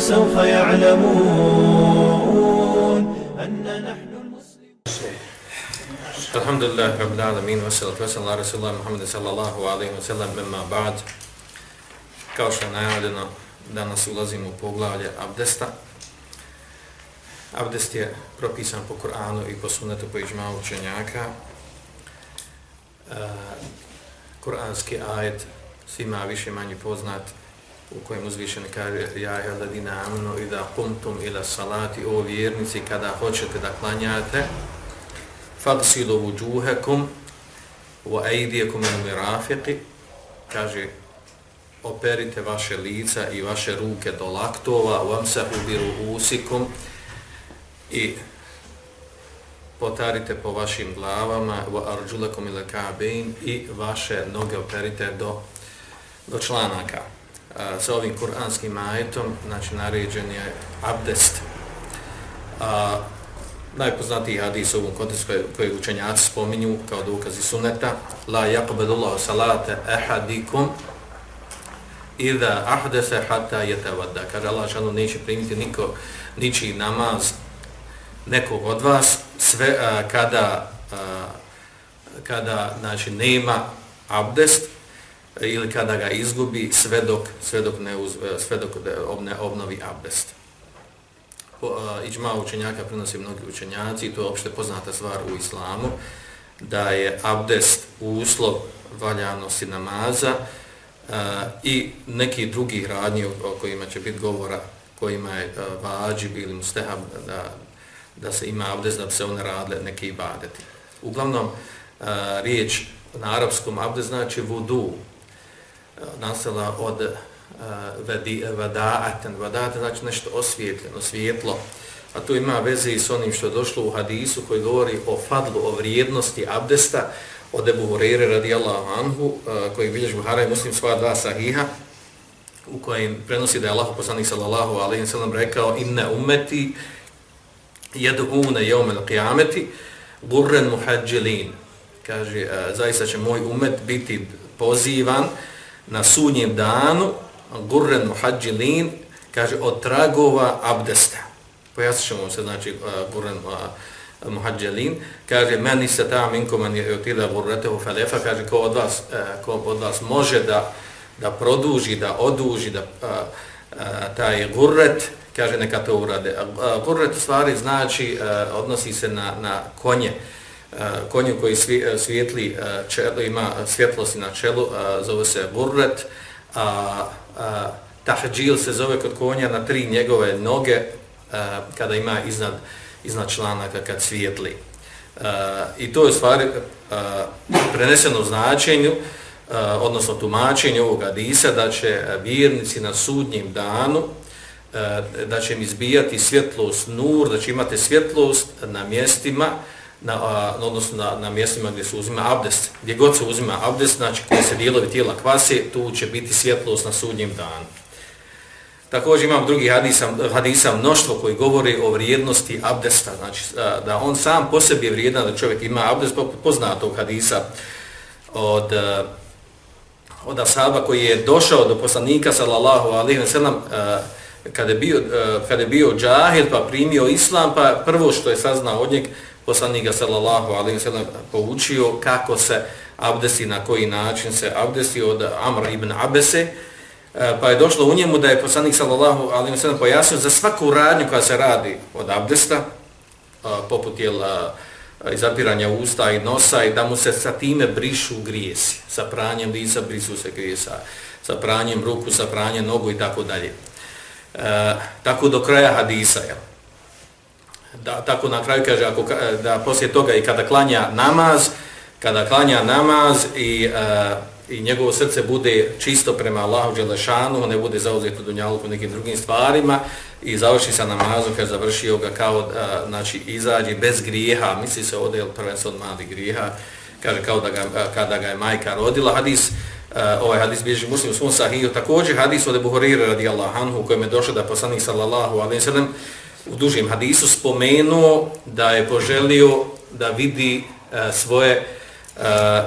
سوف يعلمون أن نحن المسلمون الحمد لله رب العالمين والصلاة والسلام على رسول الله محمد صلى الله عليه وسلم مما بعد kao što je najavljeno danas ulazimo u poglavlje Abdesta Abdest je propisan po Kur'anu i po sunetu po iđma učenjaka uh, Kur'anski ajet svima više manje poznat u kojem uzvišeni kaže ja je ladina amno i da kumtum ila salati o vjernici kada hoćete da klanjate fagsilu vuđuhekum wa ejdijekum il mirafiqi kaže operite vaše lica i vaše ruke do laktova vam se ubiru usikum i potarite po vašim glavama wa arjulakum ila ka'bayn i vaše noge operite do do članaka sa ovim kuranskim ajetom, znači naređen je abdest. A, najpoznatiji hadis u ovom kontekstu koje, koje učenjaci spominju kao dokazi suneta, la yaqbadullahu salate ehadikum idha ahdese hatta yatawadda. Kaže Allah šanu neće primiti niko, niči namaz nekog od vas sve a, kada a, kada znači nema abdest ili kada ga izgubi sve dok, sve dok, ne, uz, e, sve dok ne obnovi abdest. Po e, Iđma učenjaka prinosi mnogi učenjaci i to je opšte poznata stvar u islamu da je abdest uslov valjanosti namaza a, i neki drugi radnji o kojima će biti govora kojima je uh, vađib ili mustehab da, da se ima abdest da se one radile neki ibadeti. Uglavnom, a, riječ na arapskom abdest znači vudu, nasela od uh, vadi, vadaaten, vadaaten znači nešto osvjetljeno, svjetlo, a to ima veze i s onim što je došlo u hadisu koji govori o fadlu, o vrijednosti abdesta od Ebu Hureyre radijallahu anhu, uh, koji bilježi Buhara i muslim sva dva sahiha, u kojim prenosi da je Allah poslanik sallallahu alaihi sallam rekao inne umeti jedhune jeumel qiyameti burren muhađilin. Kaže, uh, zaista će moj umet biti pozivan uh, na sunjem danu, gurren muhađilin, kaže, od tragova abdesta. Pojasnit ćemo se, znači, gurren muhađilin, kaže, meni se ta minko man je otida gurretehu felefa, kaže, ko od vas, e, ko od vas može da, da produži, da oduži, da uh, uh, taj gurret, kaže, neka to urade. Uh, gurret u stvari znači, e, odnosi se na, na konje, E, konju koji e, svijetli e, čelo, ima svjetlosti na čelu, zove se burret, a, a tahđil se zove kod konja na tri njegove noge a, kada ima iznad, iznad članaka kad svijetli. A, I to je stvari a, preneseno značenju, a, odnosno tumačenju ovog Adisa, da će vjernici na sudnjem danu da će im izbijati svjetlost nur, da će imati svjetlost na mjestima na, na odnosno na, na mjestima gdje se uzima abdest. Gdje god se uzima abdest, znači koje se dijelovi tijela kvase, tu će biti svjetlost na sudnjem danu. Također imam drugi hadisa, hadisa mnoštvo koji govori o vrijednosti abdesta, znači da on sam po sebi je vrijedan da čovjek ima abdest, poznatog hadisa od, od asaba koji je došao do poslanika sallallahu alaihi wa sallam kada je bio, kada je bio džahil pa primio islam, pa prvo što je saznao od njega poslanik ga sallallahu alaihi ve sellem poučio kako se abdesti na koji način se abdesti od Amr ibn Abese e, pa je došlo u njemu da je poslanik sallallahu alaihi ve pojasnio za svaku radnju koja se radi od abdesta e, poput je e, izapiranja usta i nosa i da mu se sa time brišu grijesi sa pranjem lica brisu se grijesa sa pranjem ruku sa pranjem nogu i tako dalje. Tako do kraja hadisa je da tako na kraju kaže ako da poslije toga i kada klanja namaz kada klanja namaz i e, i njegovo srce bude čisto prema Allahu dželešanu ne bude zauzeto dunjaluku nekim drugim stvarima i završi sa namazom kad završio ga kao e, znači izađe bez grijeha. Misli se ovdje prvenstveno mali grijeha kaže kao da ga, eh, kada ga je majka rodila. Hadis uh, ovaj hadis bježi muslim u svom sahiju. Također hadis od Ebu Horire radijallahu anhu u kojem je došao da poslanik sallallahu alaihi sallam u dužim hadisu spomenuo da je poželio da vidi e, svoje e,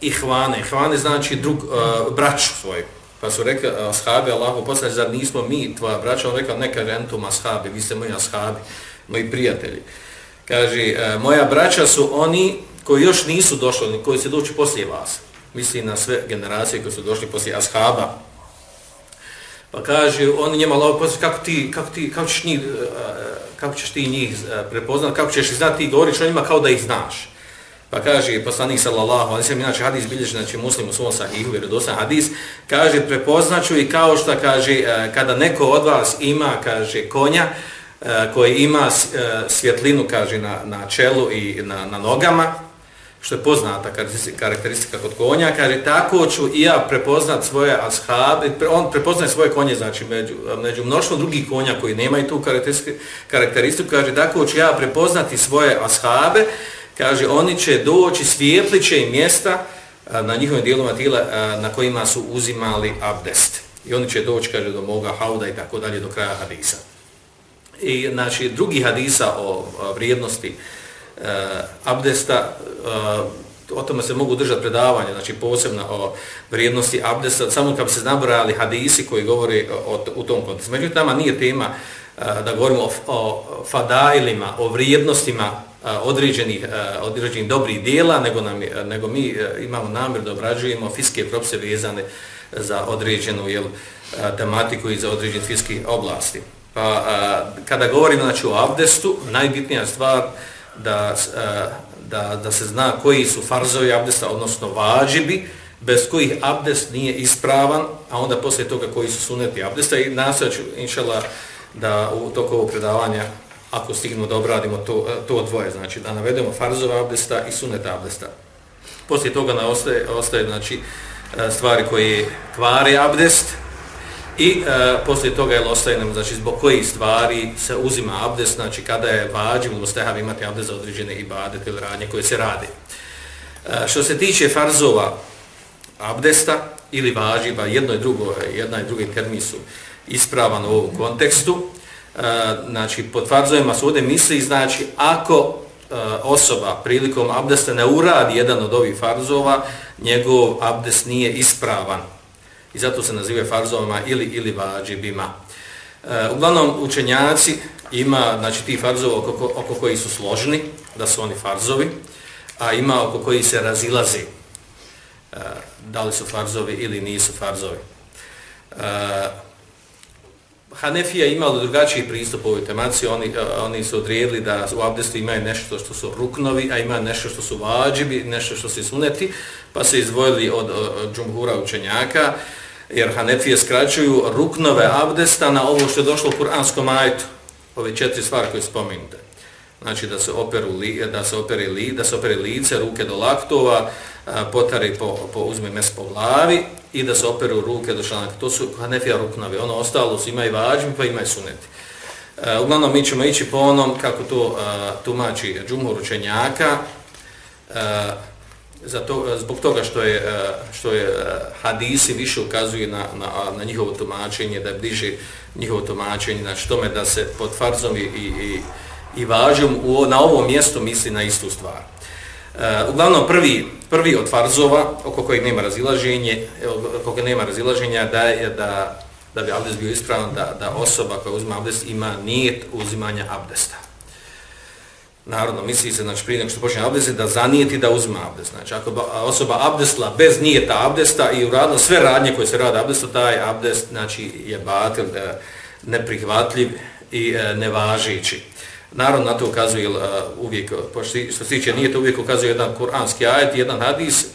ihvane. Ihvane znači drug, e, braću svoju. Pa su rekli, e, ashabi, Allahu poslanici, zar nismo mi, tvoja braća? On rekao, neka rentum ashabi, vi ste moji ashabi, moji prijatelji. Kaže, e, moja braća su oni koji još nisu došli, koji se doći poslije vas. Misli na sve generacije koji su došli poslije ashaba. Pa kaže, on njema Allah poslije, kako ti, kako ti, kako ćeš njih, eh, eh, kako ćeš ti njih eh, prepoznati, kako ćeš ih znati, ti govoriš o njima kao da ih znaš. Pa kaže poslanik sallallahu alejhi ve sellem inače hadis bilježi znači muslim u svom sahihu vjerodostojan hadis kaže prepoznaću i kao što kaže kada neko od vas ima kaže konja koji ima svjetlinu kaže na, na čelu i na, na nogama što je poznata karakteristika kod konja, kaže tako ću i ja prepoznat svoje ashabe, on prepoznaje svoje konje, znači među, među mnoštvom drugih konja koji nemaju tu karakteristiku, kaže tako ću ja prepoznati svoje ashabe, kaže oni će doći svijetliće i mjesta na njihovim dijeloma tijela na kojima su uzimali abdest. I oni će doći, kaže, do moga hauda i tako dalje do kraja hadisa. I znači drugi hadisa o vrijednosti uh, Eh, abdesta, eh, o tome se mogu držati predavanje, znači posebno o vrijednosti abdesta, samo kad bi se nabrali hadisi koji govori o, o, u tom kontekstu. Međutim, tamo nije tema eh, da govorimo o, o fadailima, o vrijednostima određenih, određenih dobrih dijela, nego, nam, nego mi imamo namjer da obrađujemo fiske propse vezane za određenu jel, tematiku i za određene fiske oblasti. Pa, kada govorimo znači, o abdestu, najbitnija stvar da, e, da, da se zna koji su farzovi abdesta, odnosno vađibi, bez kojih abdest nije ispravan, a onda poslije toga koji su suneti abdesta i nastavit ću, inšala, da u toku ovog predavanja ako stignemo da obradimo to, e, to dvoje, znači da navedemo farzova abdesta i suneta abdesta. Poslije toga na ostaje, ostaje znači, e, stvari koje kvare abdest i e, poslije toga je ostaje nam, znači zbog kojih stvari se uzima abdest, znači kada je vađim ili imati abdest za određene ibadete ili radnje koje se radi. E, što se tiče farzova abdesta ili vađiva, jedno i drugo, jedna i drugi termi su ispravan u ovom kontekstu, e, znači pod farzovima sude misli znači ako e, osoba prilikom abdesta ne uradi jedan od ovih farzova, njegov abdest nije ispravan. I zato se naziva farzovima ili ili vađibima. E, uglavnom učenjaci ima znači ti farzova oko, oko koji su složni, da su oni farzovi, a ima oko koji se razilazi e, da li su farzovi ili nisu farzovi. E, Hanefija imala drugačiji pristup ovoj temaciji, oni, oni su odrijedili da u abdestu imaju nešto što su ruknovi, a ima nešto što su vađibi, nešto što su suneti, pa se izdvojili od, od džumhura učenjaka, jer Hanefije skraćuju ruknove abdesta na ovo što je došlo u kuranskom ajtu, ove četiri stvari koje spominjete. Znači da se operu li, da se operi li, da se operi lice, ruke do laktova, potari po, po uzme mes po glavi i da se operu ruke do članaka. To su hanefija ruknove. Ono ostalo su ima i vađbi pa ima i suneti. E, uglavnom mi ćemo ići po onom kako to tumači džumhur učenjaka uh, zato, eh, zbog toga što je, eh, što je eh, hadisi više ukazuju na, na, na njihovo tumačenje, da je bliže njihovo tumačenje, znači tome da se pod farzom i, i, i, važom vađom u, na ovom mjestu misli na istu stvar. Uh, uglavnom prvi prvi od farzova oko kojeg nema razilaženje, oko kojeg nema razilaženja da je da da bi abdest bio ispravan da da osoba koja uzima abdest ima nijet uzimanja abdesta. Narodno misli se znači prije nego što počne abdest da zanijeti da uzme abdest. Znači ako osoba abdestla bez nijeta abdesta i uradila sve radnje koje se rade abdestu, taj abdest znači je batil, e, neprihvatljiv i e, nevažići. Naravno, na to ukazuje uh, uvijek, što se tiče nijeta, uvijek ukazuje jedan kuranski ajet, jedan hadis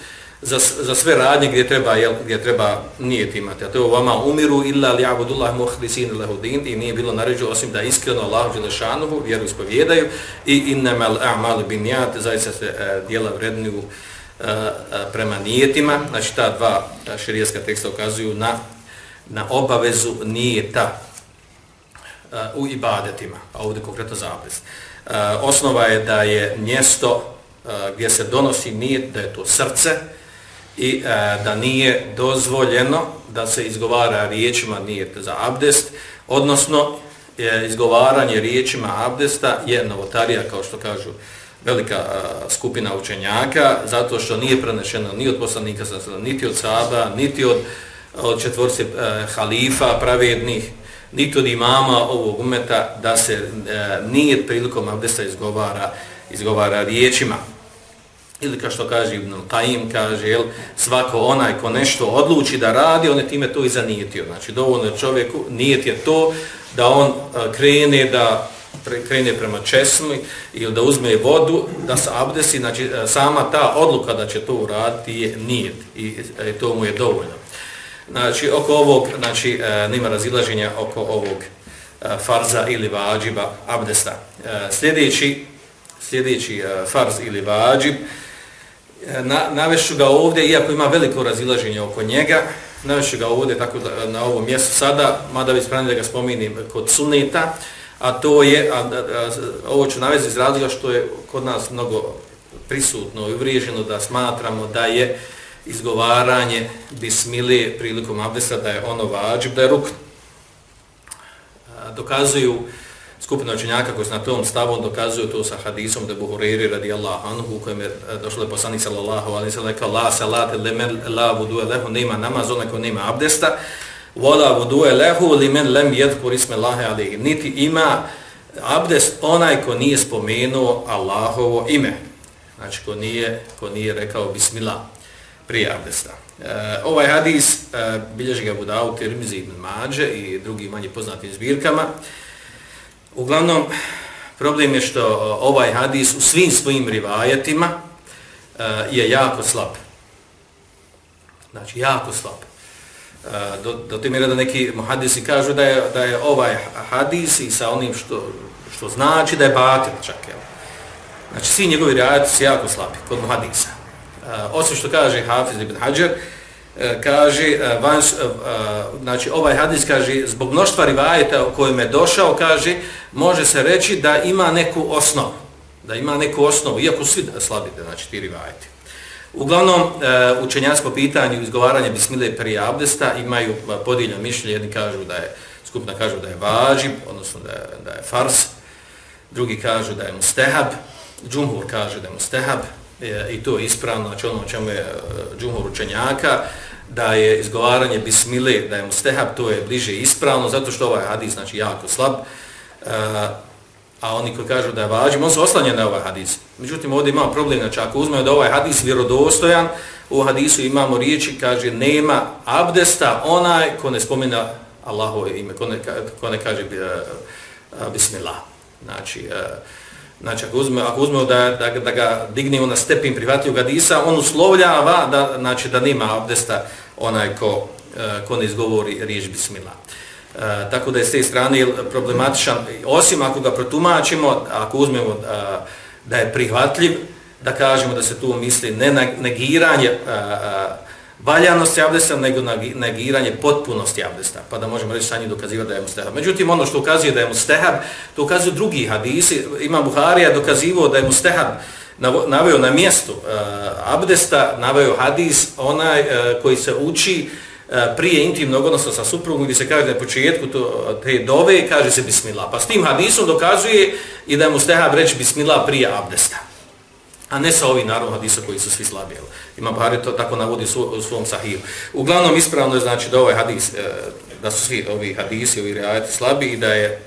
za, za sve radnje gdje treba, jel, gdje treba nijet imati. A to je vama umiru illa li abudullah muhlisin lahudin i nije bilo naređu osim da iskreno Allahu Đelešanuhu vjeru ispovjedaju i innamal a'malu bin nijat, zaista se e, dijela vrednuju e, e, prema nijetima. Znači ta dva e, širijeska teksta ukazuju na, na obavezu nijeta e, u ibadetima, a ovdje konkretno zapis. E, Osnova je da je mjesto gdje se donosi nijet, da je to srce i e, da nije dozvoljeno da se izgovara riječima nijet za abdest, odnosno e, izgovaranje riječima abdesta je novotarija, kao što kažu velika e, skupina učenjaka, zato što nije prenešeno ni od poslanika, niti od saba, niti od od četvorce e, halifa pravednih, niti od imama ovog umeta da se e, nije prilikom abdesta izgovara, izgovara riječima. Ili kao što kaže Ibn Qaim, kaže, jel, svako onaj ko nešto odluči da radi, on je time to i zanijetio. Znači, dovoljno čovjeku, nijet je to da on e, krene da krene prema česmi ili da uzme vodu, da se abdesi, znači e, sama ta odluka da će to uraditi je nijet i i to mu je dovoljno. Znači, oko ovog, znači, nema nima razilaženja oko ovog farza ili vađiba abdesta. Sljedeći, sljedeći farz ili vađib, na, navešću ga ovdje, iako ima veliko razilaženje oko njega, navešću ga ovdje tako da, na ovom mjestu sada, mada bi spremni da ga spominim kod suneta, a to je, a, a, a, ovo ću navesti iz razloga što je kod nas mnogo prisutno i uvriježeno da smatramo da je izgovaranje bismilije prilikom abdesta, da je ono vađib, da je ruk. Dokazuju skupina učenjaka koji su na tom stavom, dokazuju to sa hadisom da Buhuriri radijallahu anhu, u kojem je e, došlo je poslanik sallallahu alaihi sallam, rekao la salate le men la vudu lehu, nema namaz, onako nema abdesta, wala lehu li men lem yadhkur isma lahe alayhi niti ima abdest onaj ko nije spomenuo Allahovo ime. Znači ko nije ko nije rekao bismillah prije abdesta. E, ovaj hadis e, bilježi ga Budau Tirmizi ibn Mađe i drugi manje poznatim zbirkama uglavnom problem je što ovaj hadis u svim svojim rivajetima e, je jako slab znači jako slab e, do, do te mjere da neki muhadisi kažu da je, da je ovaj hadis i sa onim što, što znači da je batil čak. Jel? Znači svi njegovi rivajati su jako slabi kod muhadisa. Uh, osim što kaže Hafiz ibn Hajar, E, kaže, e, van, e, znači ovaj hadis kaže, zbog mnoštva rivajeta o kojem je došao, kaže, može se reći da ima neku osnovu. Da ima neku osnovu, iako svi slabite, znači ti rivajeti. Uglavnom, e, učenjaci po pitanju izgovaranja bismile prije abdesta imaju podijeljeno mišljenje, jedni kažu da je, skupna kažu da je važib, odnosno da je, da je fars, drugi kažu da je mustehab, džumhur kaže da je mustehab, i to je ispravno, znači ono čemu je džumhur učenjaka, da je izgovaranje bismile, da je mustehab, to je bliže ispravno, zato što ovaj hadis znači jako slab, e, a oni koji kažu da je važim, on se oslanja na ovaj hadis. Međutim, ovdje imamo problem, znači ako uzmemo da ovaj hadis vjerodostojan, u hadisu imamo riječi, kaže, nema abdesta onaj ko ne spomina Allahove ime, ko ne, ko ne kaže uh, bismillah. Znači, uh, znači ako, uzmemo, ako uzmemo da, da, da ga dignemo na stepin prihvatljivog hadisa, on uslovljava da, znači, da nema abdesta onaj ko, e, ko ne izgovori riječ bismillah. E, tako da je s te strane problematičan, osim ako ga protumačimo, ako uzmemo da, da je prihvatljiv, da kažemo da se tu misli ne negiranje a, a, valjanosti abdesta, nego negiranje potpunosti abdesta, pa da možemo reći sa njim dokazivati da je mustehab. Međutim, ono što ukazuje da je mustehab, to ukazuju drugi hadisi. Ima Buharija dokazivo da je mustehab naveo na mjestu e, abdesta, naveo hadis onaj e, koji se uči e, prije intimnog odnosa sa suprugom gdje se kaže na početku to, te dove kaže se bismillah. Pa s tim hadisom dokazuje i da je mustehab reći bismillah prije abdesta. A ne sa ovim naravno hadisa koji su svi slabi. Ima Bahari to tako navodi u svom sahiju. Uglavnom ispravno je znači da ovaj hadis, e, da su svi ovi hadisi, ovi reajati slabi i da je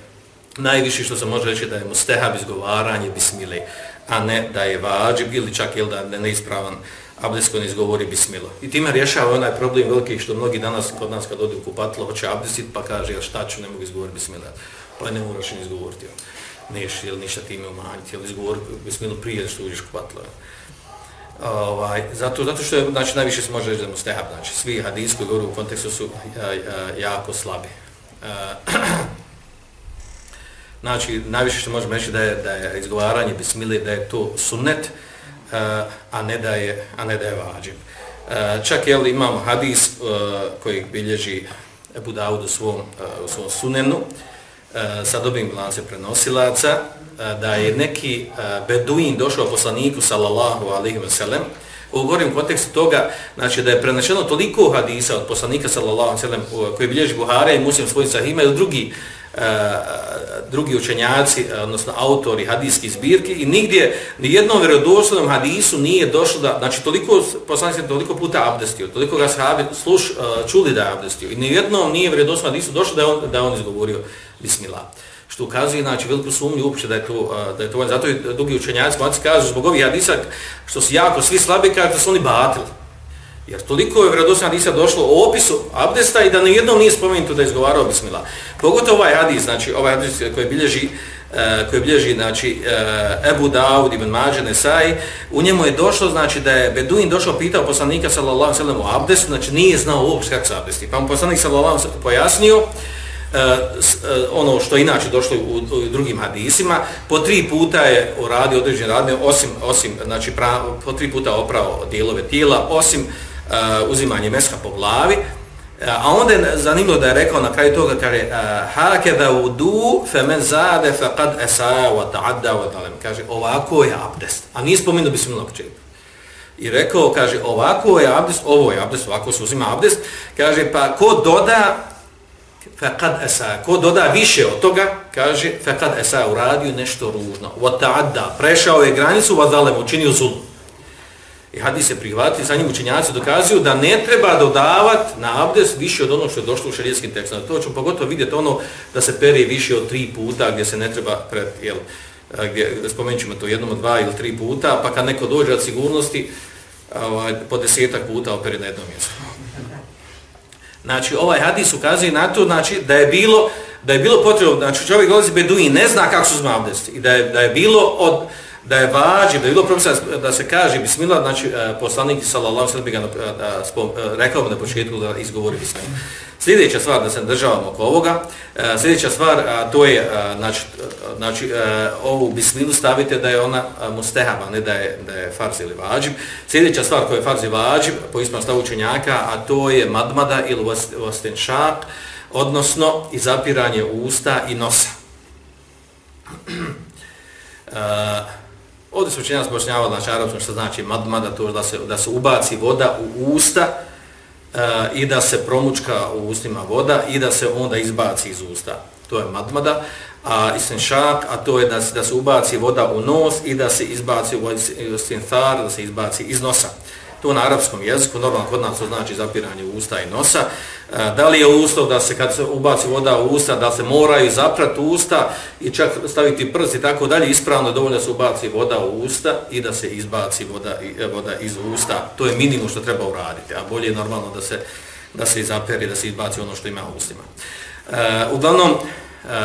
najviše što se može reći da je mustehab izgovaranje bismile, a ne da je vađib ili čak ili da je neispravan abdesko ne izgovori bismilo. I time rješava onaj problem veliki što mnogi danas kod nas kad odi u kupatilo hoće abdestit pa kaže ja šta ću ne mogu izgovoriti bismilo. Pa ne moraš ni izgovoriti. Neš ili ništa time umanjiti ili izgovor bismilu prije što uđeš kupatilo. Ovaj, zato, zato što je, znači, najviše se može reći da mu stehab, znači, svi hadijski koji govori u kontekstu su a, a, jako slabi. E, a, znači, najviše što možemo reći da je, da je izgovaranje bismile, da je to sunnet, e, a ne da je a ne da je vađib. E, čak je imamo hadis koji bilježi Ebu Dawud u svom, u svom sunenu E, sa dobim lance prenosilaca e, da je neki e, beduin došao poslaniku sallallahu alaihi wa sallam u govorim kontekstu toga znači da je prenašeno toliko hadisa od poslanika sallallahu alejhi wa sallam koji bilježi Buhara i muslim svojim sahima ili drugi E, drugi učenjaci, e, odnosno autori hadijskih zbirki i nigdje, ni jednom vjerodostojnom hadisu nije došlo da, znači toliko, poslanik se toliko puta abdestio, toliko ga sahabi sluš, e, čuli da je abdestio i ni jednom nije vjerodostojnom hadisu došlo da je on, da je on izgovorio bismillah. Što ukazuje, znači, veliku sumnju uopće da je to, da je to, zato i drugi učenjaci, mlaci kažu, zbog ovih hadisa, što su jako svi slabi, kažu da su oni batili. Jer toliko je vjerodostan hadisa došlo u opisu abdesta i da na jednom nije spomenuto da je izgovarao bismillah. Pogotovo ovaj hadis, znači ovaj hadis koji bilježi, uh, koji bilježi znači, uh, Ebu Dawud ibn Mađe Nesai, u njemu je došlo, znači da je Beduin došao pitao poslanika sallallahu sallam o abdestu, znači nije znao uopšte kako se abdesti. Pa mu poslanik sallallahu sallam pojasnio, uh, ono što inače došlo u, u drugim hadisima, po tri puta je uradio određene radne, osim, osim znači, pra, po tri puta oprao dijelove tijela, osim uh, Uh, uzimanje meska po glavi, uh, a onda je zanimljivo da je rekao na kraju toga, kaže, uh, hake da udu fe men zade fe kad esaja wa ta'adda wa talem. Kaže, ovako je abdest. A nije spomenuo bismillah početku. I rekao, kaže, ovako je abdest, ovo je abdest, ovako se uzima abdest. Kaže, pa ko doda, faqad esa, ko doda više od toga, kaže, faqad esa uradio nešto ružno. Wa ta'adda, prešao je granicu, wa talem, učinio zulum. I hadis se prihvatili, sa njim učenjaci dokazuju da ne treba dodavati na abdest više od onog što je došlo u šarijetskim tekstom. To ćemo pogotovo vidjeti ono da se pere više od tri puta gdje se ne treba pred, jel, gdje spomenut ćemo to jednom, dva ili tri puta, pa kad neko dođe od sigurnosti, ovaj, po desetak puta opere na jednom mjestu. Znači, ovaj hadis ukazuje na to znači, da je bilo da je bilo potrebno, znači čovjek dolazi beduin, ne zna kako su zma abdest, i da je, da je bilo od da je vađi, da je bilo propisano da se kaže bismillah, znači e, poslanik sallallahu alejhi ve sellem ga e, e, rekao na početku da izgovori bismillah. Sljedeća stvar da se državamo oko ovoga, sljedeća stvar a, to je znači znači ovu bismilu stavite da je ona mustehaba, ne da je da je farz ili vađib. Sljedeća stvar koja je farz i vađib po ispravnom stavu učenjaka, a to je madmada ili vastenšak, odnosno izapiranje usta i nosa. Uh, Ovdje su učenjaci pojašnjavali znači čarabskom što znači madmada, to da se, da se ubaci voda u usta e, i da se promučka u ustima voda i da se onda izbaci iz usta. To je madmada. A isenšak, a to je da se, da se ubaci voda u nos i da se izbaci u istinthar, da se izbaci iz nosa to na arapskom jeziku, normalno kod nas to znači zapiranje usta i nosa. E, da li je uslov da se kad se ubaci voda u usta, da se moraju zaprati usta i čak staviti prst i tako dalje, ispravno je dovoljno da se ubaci voda u usta i da se izbaci voda, e, voda iz usta. To je minimum što treba uraditi, a bolje je normalno da se, da se izaperi, da se izbaci ono što ima u ustima. E, uglavnom, e,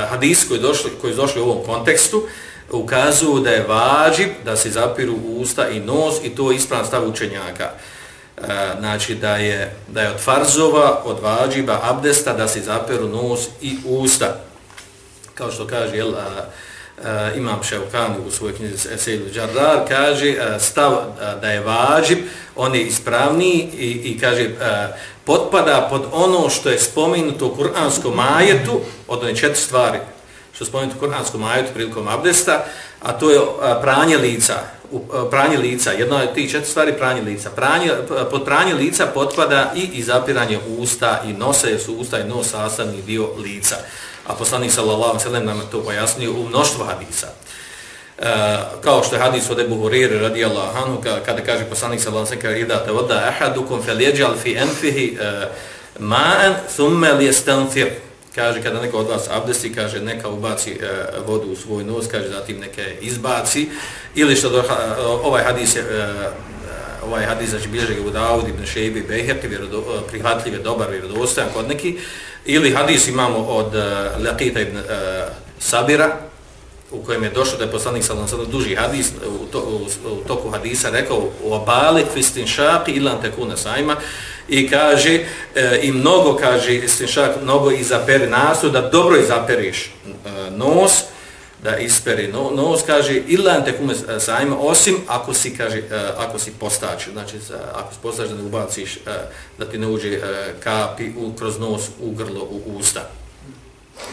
hadis koji, došli, koji je došli u ovom kontekstu, ukazuju da je vađib da se zapiru usta i nos i to je ispravan stav učenjaka. E, E, znači da je, da je od farzova, od vađiba, abdesta da se zaperu nos i usta. Kao što kaže jel, a, a, imam Ševkani u svojoj knjizi Eseilu Džardar, kaže a, stav a, da je vađib, on je ispravniji i, i kaže a, potpada pod ono što je spomenuto u kuranskom majetu od one četiri stvari što je spomenuto u Kur'anskom ajetu prilikom abdesta, a to je pranje lica. E, pranje lica, jedna od tih četiri stvari pranje lica. Pranje, e, pod pranje lica potpada i izapiranje usta i nosa, jer su usta i nos sastavni dio lica. A poslanik sallallahu sallam nam to pojasnio u mnoštvu hadisa. E, kao što je hadis od Ebu Hurire radijallahu anhu kada kaže poslanik sallallahu alejhi ve sellem voda ahadukum fel jeđal fi anfihi e, ma'an thumma liyastanthir kaže kada neko od vas abdesti, kaže neka ubaci e, vodu u svoj nos, kaže zatim neke izbaci, ili što do, e, ovaj hadis je, e, e ovaj hadis znači bilježe ga u Daudi, Ibn Šejbi Behirti, vjerodo, e, prihvatljiv je, dobar, vjerodostojan kod neki, ili hadis imamo od e, Laqita ibn e, Sabira, u kojem je došlo da je poslanik sallam sada duži hadis, u, to, u, u toku hadisa rekao u obale kvistin šapi ilan tekuna sajma, i kaže e, i mnogo kaže istinšak mnogo izaperi nasu da dobro izaperiš e, nos da isperi no, nos kaže ilan te kume sajma osim ako si kaže e, ako si postač znači ako si postač da ne ubaciš e, da ti ne uđe e, kapi u, kroz nos u grlo u usta.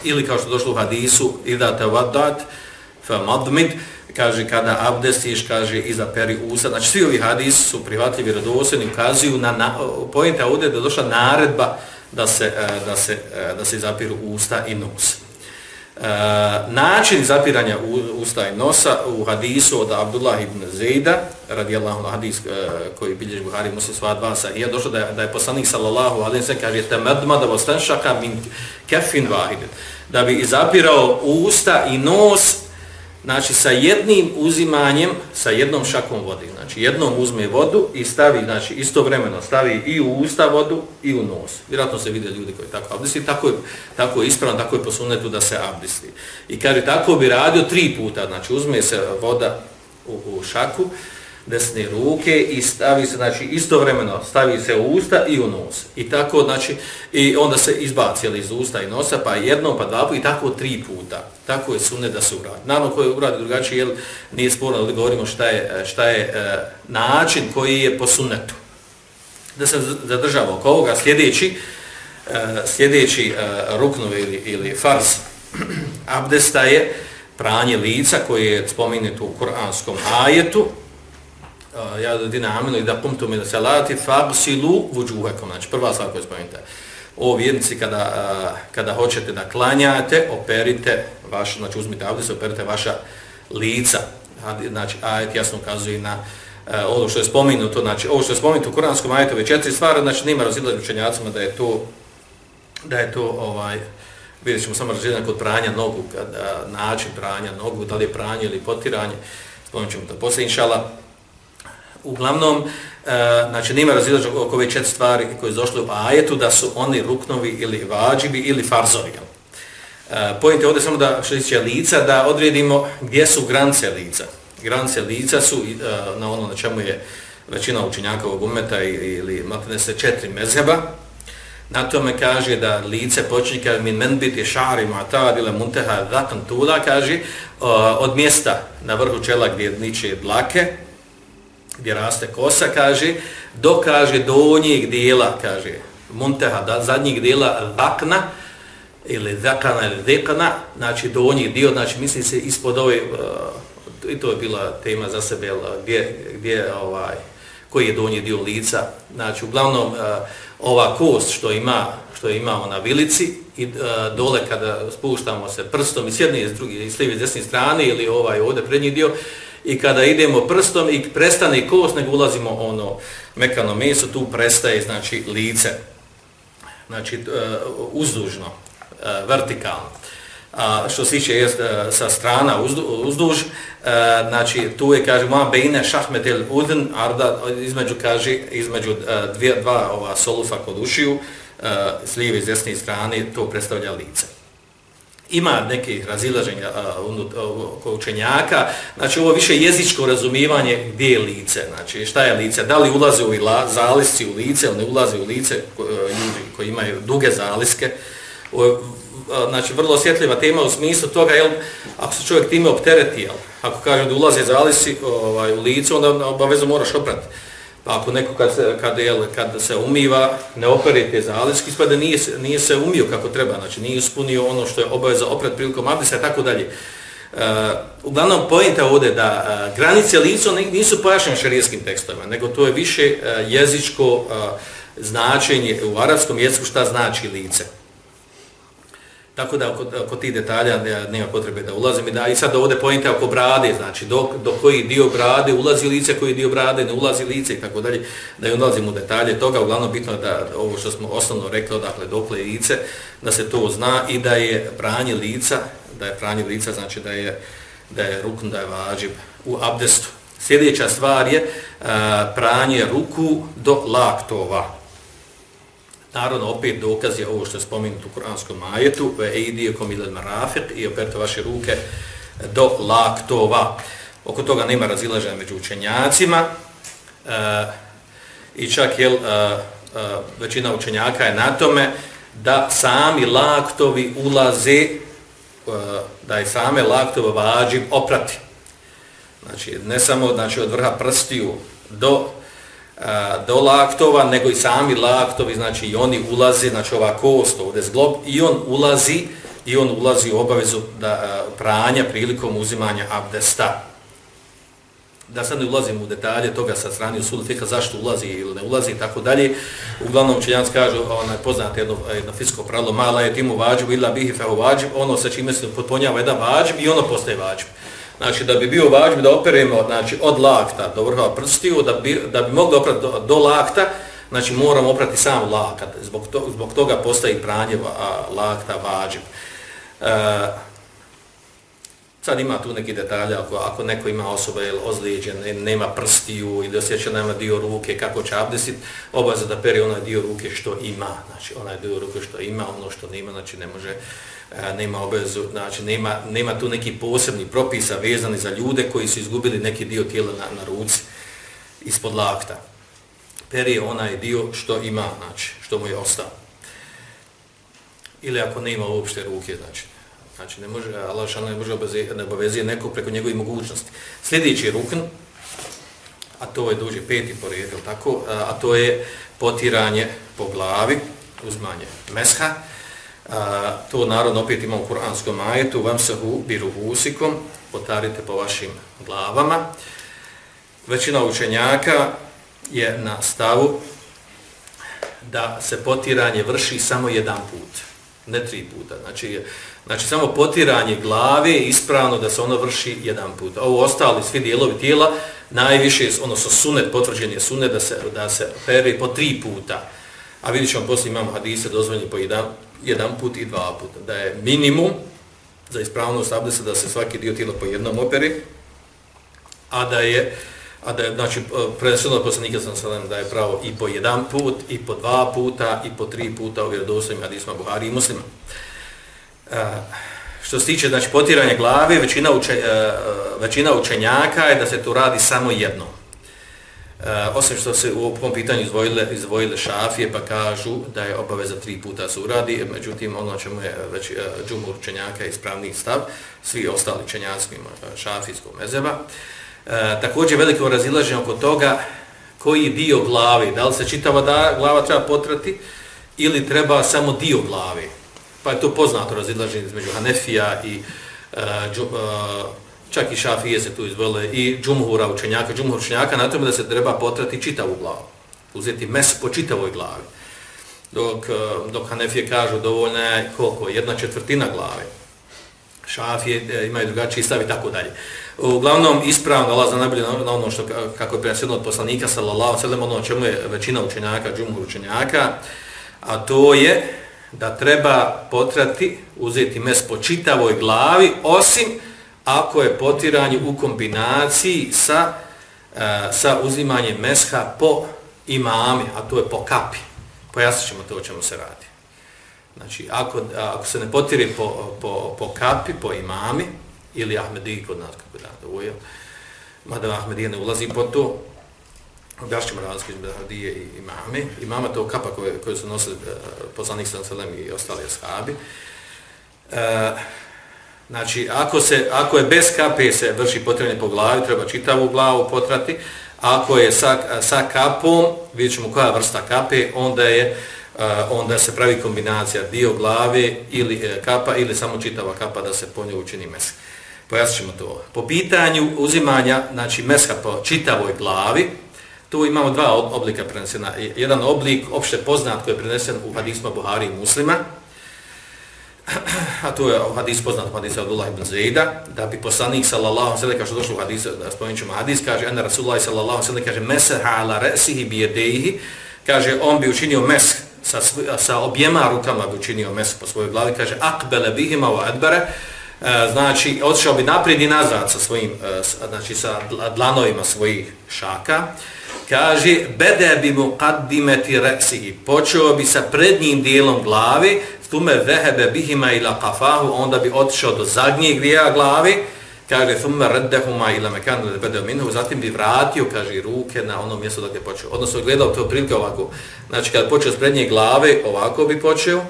Ili kao što došlo u hadisu ida te vadat fa kaže kada abdestiš, kaže iza peri usta. Znači svi ovi hadisi su prihvatljivi radovoljni, ukazuju na, na pojenta ovdje da došla naredba da se, e, da se, e, da se izapiru usta i nos. E, način zapiranja usta i nosa u hadisu od Abdullah ibn Zejda, radijallahu anhu hadis koji bilježi Buhari muslim sva dva sahija, došlo da je, da je poslanik sallallahu alaihi sallam kaže temedma da vostanšaka min kefin vahidin. Da bi zapirao usta i nos znači sa jednim uzimanjem, sa jednom šakom vode. Znači jednom uzme vodu i stavi, znači istovremeno stavi i u usta vodu i u nos. Vjerojatno se vide ljudi koji tako abdesti, tako je, tako je ispravno, tako je posunetu da se abdesti. I kaže, tako bi radio tri puta, znači uzme se voda u, u šaku, desne ruke i stavi se znači istovremeno stavi se u usta i u nos. I tako znači i onda se izbaci iz usta i nosa pa jedno pa dva puta i tako tri puta. Tako je sunne da se uradi. Naravno koje uradi drugačije jel nije sporno ali govorimo šta je šta je e, način koji je po sunnetu. Da se zadržava oko ovoga sljedeći e, sljedeći e, ruknovi ili ili fars abdesta je pranje lica koje je spomenuto u kuranskom ajetu ja da dina amenu i da pumtu mi da se lati fagsilu vuđuhekom. Znači prva stvar koju spomenuta. O vjernici kada, kada hoćete da klanjate, operite vaš, znači uzmite se operite vaša lica. Znači ajet jasno ukazuje na uh, ono što je spomenuto, znači ovo što je spomenuto u kuranskom ajetu, već četiri stvari, znači nima razilaženja učenjacima da je to, da je to ovaj, vidjet ćemo samo razlijedno kod pranja nogu, kada, način pranja nogu, da li je pranje ili potiranje, spomenut ćemo to poslije, inšala, uglavnom, e, znači nima razilaža oko ove četiri stvari koje su došle u ajetu, da su oni ruknovi ili vađibi ili farzovi. E, Pojent je ovdje samo da što tiče lica, da odredimo gdje su granice lica. Granice lica su e, na ono na čemu je većina učenjaka ovog umeta ili matne se četiri mezheba. Na tome kaže da lice počinje kaže min men biti šari mu'tad ila muntaha dhatan tula kaže uh, od mjesta na vrhu čela gdje niče dlake gdje raste kosa, kaže, do, kaže, donjeg dijela, kaže, munteha, da, zadnjeg dijela vakna, ili zakana ili dekana, znači donji dio, znači misli se ispod ove, uh, i to je bila tema za sebe, gdje, gdje ovaj, koji je donji dio lica, znači uglavnom uh, ova kost što ima, što imamo na vilici, i uh, dole kada spuštamo se prstom i s jedne i s druge, i s lijeve i desne strane, ili ovaj ovdje prednji dio, i kada idemo prstom i prestane kost, nego ulazimo ono mekano meso, tu prestaje znači lice, znači e, uzdužno, e, vertikalno. A što se tiče jest e, sa strana uzdu, uzduž, znači tu je kaže ma beine šahmetel uden arda između kaže između uh, dvije, dva ova solufa kod ušiju s lijeve i desne strane to predstavlja lice ima neke razilaženja oko učenjaka, znači ovo više jezičko razumijevanje gdje je lice, znači šta je lice, da li ulaze u ila, zalisci u lice ili ne ulaze u lice e, ljudi koji imaju duge zaliske, o, e, znači vrlo osjetljiva tema u smislu toga, jel, ako se čovjek time optereti, jel, ako kaže da ulaze zalisci ovaj, u lice, onda obavezno moraš oprati. Pa ako neko kad se, kad, jel, kad se umiva, ne opere te zaliski, ispada nije, nije se umio kako treba, znači nije ispunio ono što je obaveza oprat prilikom abdisa i tako dalje. Uh, uglavnom, pojenta ovdje da uh, granice lica nisu pojašnjene šarijskim tekstovima, nego to je više uh, jezičko uh, značenje u arabskom jeziku šta znači lice. Tako da oko, oko tih detalja nema potrebe da ulazim. I, da, i sad ovdje pojente oko brade, znači do, do koji dio brade ulazi lice, koji dio brade ne ulazi lice i tako dalje, da je ulazim u detalje toga. Uglavnom bitno je da ovo što smo osnovno rekli, dakle dokle lice, da se to zna i da je pranje lica, da je pranje lica, znači da je, da je rukn, da je vađib u abdestu. Sljedeća stvar je a, pranje ruku do laktova. Naravno, opet dokaz je ovo što je spomenuto u kuranskom majetu, ve eidio kom ilad marafiq, i operite vaše ruke do laktova. Oko toga nema razilaženja među učenjacima. E, I čak jel, e, e, većina učenjaka je na tome da sami laktovi ulaze, e, da je same laktove vađim oprati. Znači, ne samo znači, od vrha prstiju do do laktova, nego i sami laktovi, znači i oni ulaze, znači ova kost ovdje zglob, i on ulazi i on ulazi u obavezu da pranja prilikom uzimanja abdesta. da sad ne ulazim u detalje toga sa strane usul fika zašto ulazi ili ne ulazi i tako dalje. Uglavnom učenjanci kažu, onaj poznate jedno, jedno fisko pravilo, mala je timu vađib, ila bihi fe vađib, ono sa čime se potpunjava jedan vađib i ono postaje vađib. Znači da bi bio važno da operemo znači, od lakta do vrha prstiju, da bi, da bi mogli oprati do, do lakta, znači moramo oprati sam lakat. Zbog, to, zbog toga postaje pranje a, lakta važno E, Sad ima tu neki detalja, ako, ako neko ima osoba je ozlijeđen, nema prstiju ili osjeća nema dio ruke, kako će abdesit, obaveza da peri onaj dio ruke što ima, znači onaj dio ruke što ima, ono što nema, znači ne može, nema obavezu, znači nema, nema tu neki posebni propisa vezani za ljude koji su izgubili neki dio tijela na, na ruci ispod lakta. Peri onaj dio što ima, znači što mu je ostao. Ili ako nema uopšte ruke, znači Znači, ne može, Allah šalno ne može obavezije nekog preko njegovih mogućnosti. Sljedeći rukn, a to je duži peti po redu, tako, a to je potiranje po glavi, uzmanje mesha. A, to narodno opet ima u kuranskom ajetu vam se biru husikom, potarite po vašim glavama. Većina učenjaka je na stavu da se potiranje vrši samo jedan put, ne tri puta. Znači, Znači, samo potiranje glave je ispravno da se ono vrši jedan put. Ovo ostali svi dijelovi tijela, najviše, ono su sunet, potvrđen je sunet da se, da se peri po tri puta. A vidit ćemo, poslije imamo hadise dozvoljeni po jedan, jedan put i dva puta. Da je minimum za ispravnost abdesa da se svaki dio tijela po jednom operi, a da je, a da je, znači, preneseno poslanika sam sadam da je pravo i po jedan put, i po dva puta, i po tri puta u vjerodostojima hadisma Buhari i muslima e, što se tiče znači potiranja glave, većina uče, uh, većina učenjaka je da se to radi samo jedno. E, osim što se u ovom pitanju izvojile, izvojile šafije pa kažu da je obaveza tri puta se uradi, međutim ono čemu je već eh, uh, džumur čenjaka ispravni stav, svi ostali učenjaci uh, šafijskog mezeba. E, također veliko razilaženje oko toga koji dio glavi, da li se čitava da glava treba potrati ili treba samo dio glave pa je to poznato razilaženje između Hanefija i uh, džu, uh, čak i Šafije se tu izvele, i džumhura učenjaka, džumhur učenjaka na tome da se treba potrati čitavu glavu, uzeti mes po čitavoj glavi. Dok, eh, dok Hanefije kažu dovoljna je koliko, jedna četvrtina glave. Šafije eh, imaju drugačiji stav i tako dalje. Uglavnom, ispravno, Allah zna najbolje na ono što, kako je prenosjedno od poslanika, sallallahu sallam, ono čemu je većina učenjaka, džumhur učenjaka, a to je da treba potrati, uzeti mes po čitavoj glavi, osim ako je potiranje u kombinaciji sa, e, sa uzimanjem mesha po imami, a to je po kapi. Pojasnit ćemo to o čemu se radi. Znači, ako, ako se ne potiri po, po, po kapi, po imami, ili Ahmediji kod nas, kako da, da uvijel, mada Ahmedija ne ulazi po to, objašćemo ćemo razliku između Ahmedije i imame. Imama to kapa koje, koje su nosili uh, poslanik i ostali ashabi. Uh, znači, ako, se, ako je bez kape se vrši potrebne po glavi, treba čitavu glavu potrati. Ako je sa, sa kapom, vidjet ćemo koja vrsta kape, onda je eh, onda se pravi kombinacija dio glave ili eh, kapa ili samo čitava kapa da se po njoj učini mesk. Pojasnit ćemo to. Po pitanju uzimanja znači, meska po čitavoj glavi, Tu imamo dva oblika prenesena. Jedan oblik, opšte poznat, koji je prenesen u hadisma Buhari i muslima, a to je hadis poznat u hadisu Abdullah ibn Zejda, da bi poslanik sallallahu sallam, kao što došlo u hadisu, da spomenut ćemo hadis, kaže, ena Rasulullah sallallahu sallam, kaže, meseha ala resihi bi jedejihi, kaže, on bi učinio mes sa, sa objema rukama bi učinio mes po svojoj glavi, kaže, akbele bihima u adbere, znači, odšao bi naprijed i nazad sa svojim, e, znači, sa dlanovima svojih šaka, kaže bede bi mu qaddimati reksihi, počeo bi sa prednjim dijelom glave thume zahaba bihima ila qafahu onda bi otišao do zadnjeg dijela glave kaže thume raddahuma ila makan da minhu zatim bi vratio kaže ruke na ono mjesto gdje počeo. Odnosno gledao to prilike ovako. Znači kad počeo s prednje glave ovako bi počeo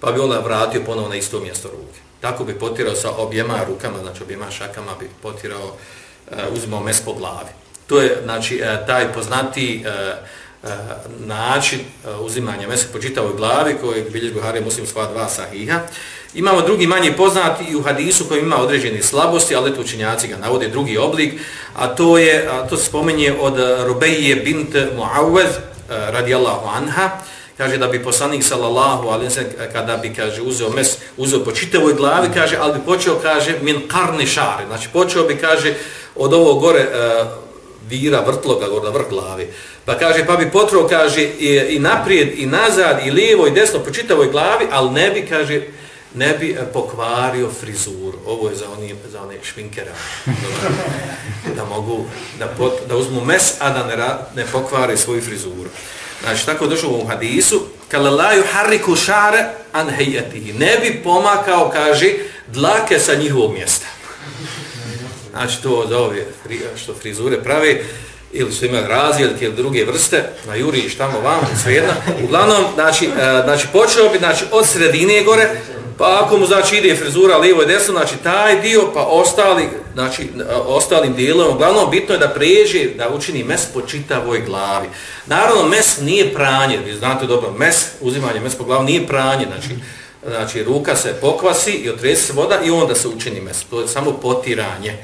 pa bi onda vratio ponovo na isto mjesto ruke. Tako bi potirao sa objema rukama znači objema šakama bi potirao uh, uzimao mes po glavi. To je znači e, taj poznati e, E, način e, uzimanja mesa po čitavoj glavi koji bilježi Buhari muslim sva dva sahiha. Imamo drugi manje poznati i u hadisu koji ima određene slabosti, ali to učenjaci ga navode drugi oblik, a to je a to se spomenje od Rubeije bint Muawez e, radijallahu anha, kaže da bi poslanik sallallahu alejhi ve kada bi kaže uzeo mes uzeo po čitavoj glavi kaže ali bi počeo kaže min qarni shar znači počeo bi kaže od ovo gore uh, vira vrtloga gore vrh glavi pa kaže pa bi potro kaže i, i naprijed i nazad i lijevo i desno po čitavoj glavi al ne bi kaže ne bi e, pokvario frizuru. Ovo je za oni za one šminkera. da mogu da, pot, da uzmu mes, a da ne, ne pokvari svoju frizuru. Znači, tako došlo u hadisu, kala la yuharriku šare an hejetihi. Ne bi pomakao, kaže, dlake sa njihovog mjesta. Znači, to za ove što frizure prave, ili što imaju razijelke ili druge vrste, na juri i štamo vam, svejedno. Uglavnom, znači, e, znači, počeo bi znači, od sredine gore, Pa ako mu znači ide frizura lijevo i desno, znači taj dio pa ostali, znači ostalim dijelom, uglavnom bitno je da pređe, da učini mes po čitavoj glavi. Naravno, mes nije pranje, vi znate dobro, mes, uzimanje mes po glavi nije pranje, znači, znači ruka se pokvasi i otresi se voda i onda se učini mes. To je samo potiranje,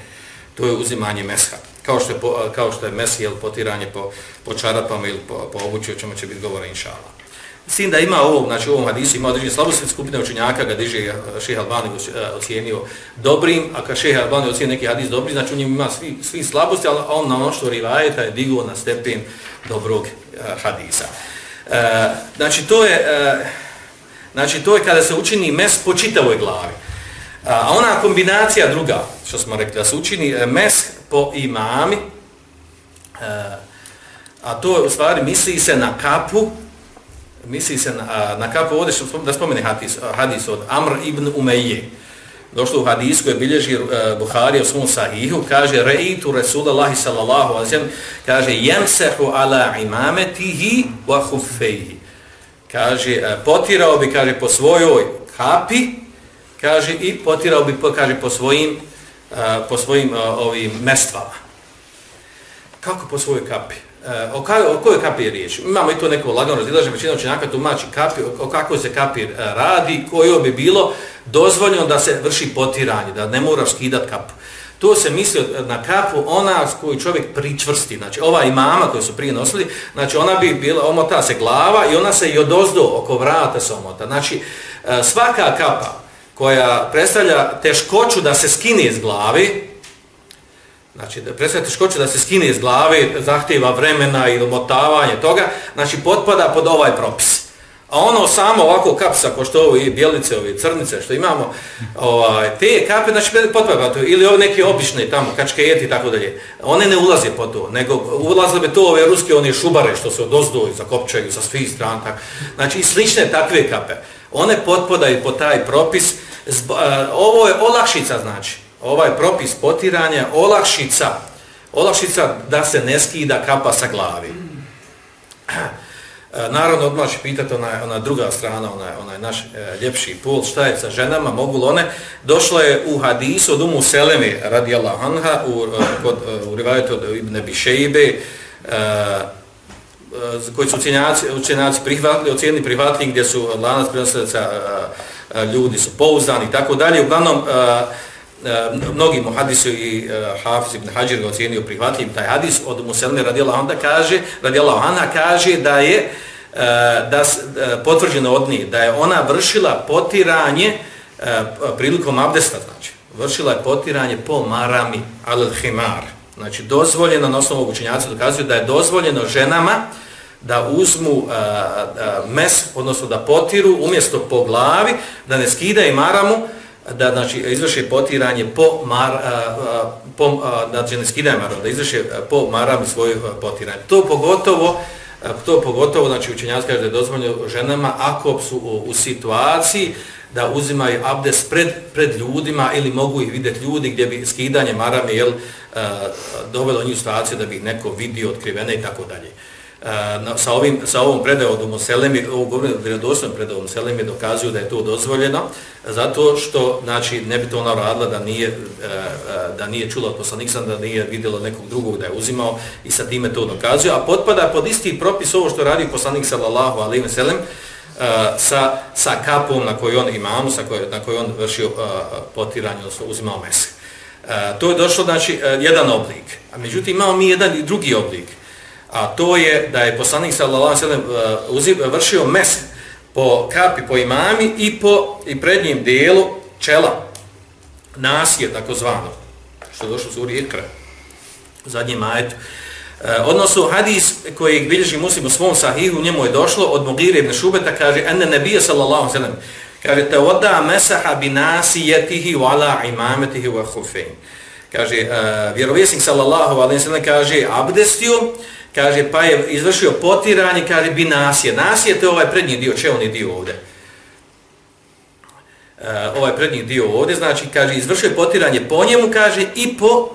to je uzimanje mesha. Kao što je, kao što je mes, jel, potiranje po, po čarapama ili po, po obuću, o čemu će biti govora inšala. Sin da ima ovo, znači u ovom hadisu ima određene slabosti skupine učenjaka ga diže šeha Albani ocijenio dobrim, a kad šeha Albani ocijenio neki hadis dobri, znači u njim ima svi, svi slabosti, ali on na ono što rivajeta je digao na stepen dobrog uh, hadisa. Uh, znači to je uh, znači to je kada se učini mes po čitavoj glavi. A ona kombinacija druga, što smo rekli, da se učini e, mes po imami, e, a to je u stvari misli se na kapu, misli se na, na kapu ovdje što da spomeni hadis, hadis od Amr ibn Umeije. Došlo u hadisku je bilježi e, Buhari u svom sahihu, kaže Reitu Resulallahi sallallahu alaihi kaže Jemsehu ala imametihi wa huffeji. Kaže, potirao bi, kaže, po svojoj kapi, kaže, i potirao bi, kaže, po svojim, uh, po svojim uh, ovim mestvama. Kako po svojoj kapi? Uh, o, ka, o kojoj kapi je riječ? Imamo i to neko lagano razdilaženje, većina učenjaka tumači kapi, o, o kakvoj se kapi uh, radi, kojo bi bilo dozvoljeno da se vrši potiranje, da ne moraš skidat kapu. To se misli na kapu ona s koju čovjek pričvrsti, znači ova imama koju su prije nosili, znači ona bi bila, omota se glava i ona se i odozdo oko vrata se omota. Znači uh, svaka kapa koja predstavlja teškoću da se skine iz glavi, Znači, da predstavljate teškoću da se skine iz glave, zahtjeva vremena ili motavanje toga, znači, potpada pod ovaj propis. A ono samo ovako kapsa, ko što ovo i bijelice, ove crnice što imamo, ovaj, te kape, znači, potpada pa to, ili ove neke obične tamo, kačke jeti i tako dalje, one ne ulaze po to, nego ulaze bi to ove ruske, one šubare što se odozdo i zakopčaju sa svih stran, tako. znači, i slične takve kape, one potpadaju po taj propis, Zba, ovo je olakšica, znači, ovaj propis potiranja olakšica, olakšica da se ne skida kapa sa glavi. Naravno, odmah će pitati ona, ona druga strana, onaj, onaj naš e, ljepši pol, šta je sa ženama, mogu li one? Došlo je u hadisu od Umu Selemi, radijallahu Anha, u, e, kod, e, u rivajetu od Ibn Bišejbe, e, Eh, koji su učenjaci prihvatili, ocijenili prihvatili, gdje su lanac prenosilaca eh, eh, ljudi su pouzdani i tako dalje. Uglavnom, mnogi mu hadisu i Hafiz ibn Hađir ga ocijenio prihvatljivim taj hadis od Muselme radijallahu anha kaže, radijallahu anha kaže da je da potvrđeno od nje da je ona vršila potiranje prilikom abdesta znači vršila je potiranje po marami al-himar znači dozvoljeno na osnovu učenjaca dokazuju da je dozvoljeno ženama da uzmu a, a, mes odnosno da potiru umjesto po glavi da ne skidaju maramu da znači izvrše potiranje po mar a, a, po da znači ne skidaju maramu, da izvrše po marami svoje potiranje. To pogotovo to pogotovo znači učenjaci kaže da je dozvoljeno ženama ako su u, u situaciji da uzimaju abdes pred, pred ljudima ili mogu ih vidjeti ljudi gdje bi skidanje marame jel, e, dovelo njih situaciju da bi neko vidio otkrivene i tako dalje. E, na, sa, ovim, sa ovom predajom od Muselemi, ovom vjerodostojnom predajom Muselemi dokazuju da je to dozvoljeno, zato što znači, ne bi to ona radila da nije, e, da nije čula od poslanika, da nije vidjela nekog drugog da je uzimao i sa time to dokazuje, a potpada pod isti propis ovo što radi poslanik sallallahu alaihi wa sallam, Eh, sa, sa kapom na kojoj on imamo, sa koj, na kojoj on vršio uh, potiranje, odnosno uzimao mese. Uh, to je došlo, znači, uh, jedan oblik. A međutim, imamo mi jedan i drugi oblik. A to je da je poslanik sallallahu alejhi ve vršio mes po kapi po imami i po i prednjem dijelu čela Nasje, takozvano što je došlo u suri Ikra zadnji ajet Eh, odnosno hadis koji bilježi muslim u svom sahihu njemu je došlo od Mugire ibn Šubeta kaže ene nebije sallallahu alejhi ve sellem kaže te voda mesaha bi nasijetihi wa ala imametihi wa hufein. kaže uh, vjerovjesnik sallallahu alejhi ve sellem kaže abdestio kaže, pa je izvršio potiranje, kaže, bi nasije. Nasije to je ovaj prednji dio, čelni dio ovdje. Uh, ovaj prednji dio ovdje, znači, kaže, izvršio potiranje po njemu, kaže, i po,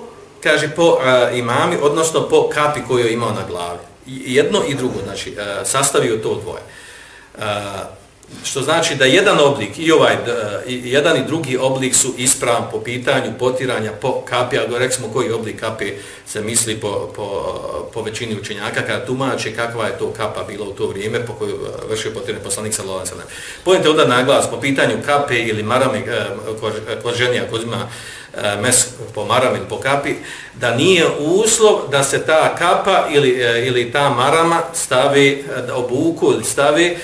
kaže, po uh, imami, odnosno po kapi koju je imao na glavi. I jedno i drugo, znači, uh, sastavio to dvoje. Uh, Što znači da jedan oblik i ovaj e, i jedan i drugi oblik su ispravan po pitanju potiranja po kapi, ali rekli smo koji oblik kape se misli po, po, po većini učenjaka kada tumače kakva je to kapa bila u to vrijeme po kojoj e, vršio potiranje poslanik sa Lovancem. Pojente onda naglas po pitanju kape ili marame kod e, ženija kod mes po marami ili po kapi, da nije uslov da se ta kapa ili, ili ta marama stavi, obuku ili stavi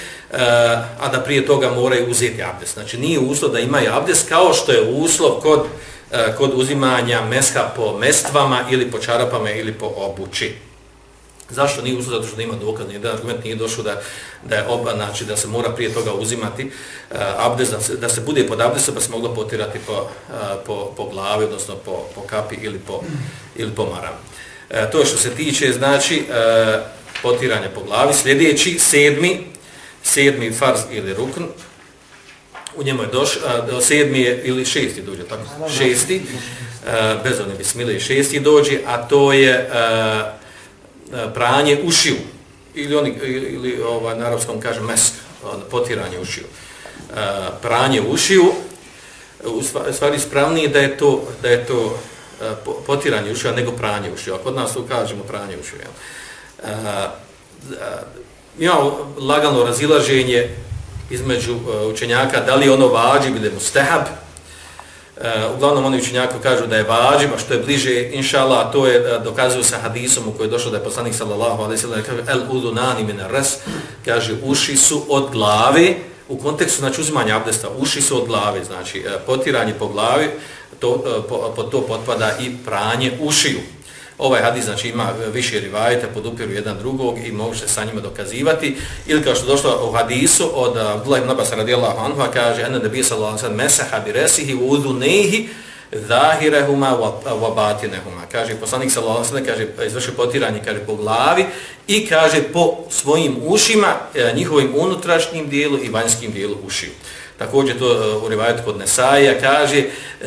a da prije toga moraju uzeti abdest. Znači nije uslov da imaju abdest kao što je uslov kod, e, kod uzimanja meska po mestvama ili po čarapama ili po obući. Zašto nije uslov? Zato što ima dokaz, jedan argument nije došao da, da je oba, znači da se mora prije toga uzimati uh, abdest, da se, da se bude pod abdestom, pa se moglo potirati po, uh, po, po glavi, odnosno po, po kapi ili po, ili po maram. Uh, to što se tiče, znači, uh, po glavi. Sljedeći, sedmi, sedmi farz ili rukn, u njemu je došao, sedmi je, ili šesti dođe, tako, šesti, a, bez one bismile, šesti dođe, a to je a, a, pranje ušiju, ili oni, ili ovaj, na arabskom kaže mesk, potiranje ušiju. A, pranje ušiju, u stvari ispravnije da je to, da je to a, potiranje ušiju, nego pranje ušiju, a kod nas ukažemo pranje ušiju, jel? A, imamo lagano razilaženje između uh, učenjaka da li ono vađib ili mustahab. Uh, e, uglavnom oni učenjaki kažu da je vađib, a što je bliže, inšala, to je uh, dokazuju sa hadisom u kojoj je došlo da je poslanik sallallahu alaihi sallam kaže el udunani min ras, kaže uši su od glave, u kontekstu znači uzimanja abdesta, uši su od glave, znači uh, potiranje po glavi, to, uh, po, po to potpada i pranje ušiju. Ovaj hadis znači ima više rivajeta, podupiru jedan drugog i mogu se sa njima dokazivati. Ili kao što došlo u hadisu od Abdullah ibn Abbas radijallahu anhu, kaže ene nabi sallallahu alaihi sallam mesaha bi resihi u udhunehi zahirehuma wa batinehuma. Kaže poslanik sallallahu alaihi sallam, kaže izvrši potiranje kaže, po glavi i kaže po svojim ušima, e, njihovim unutrašnjim dijelu i vanjskim dijelu ušiju. Također to uh, u rivajetu kod Nesaija kaže, uh,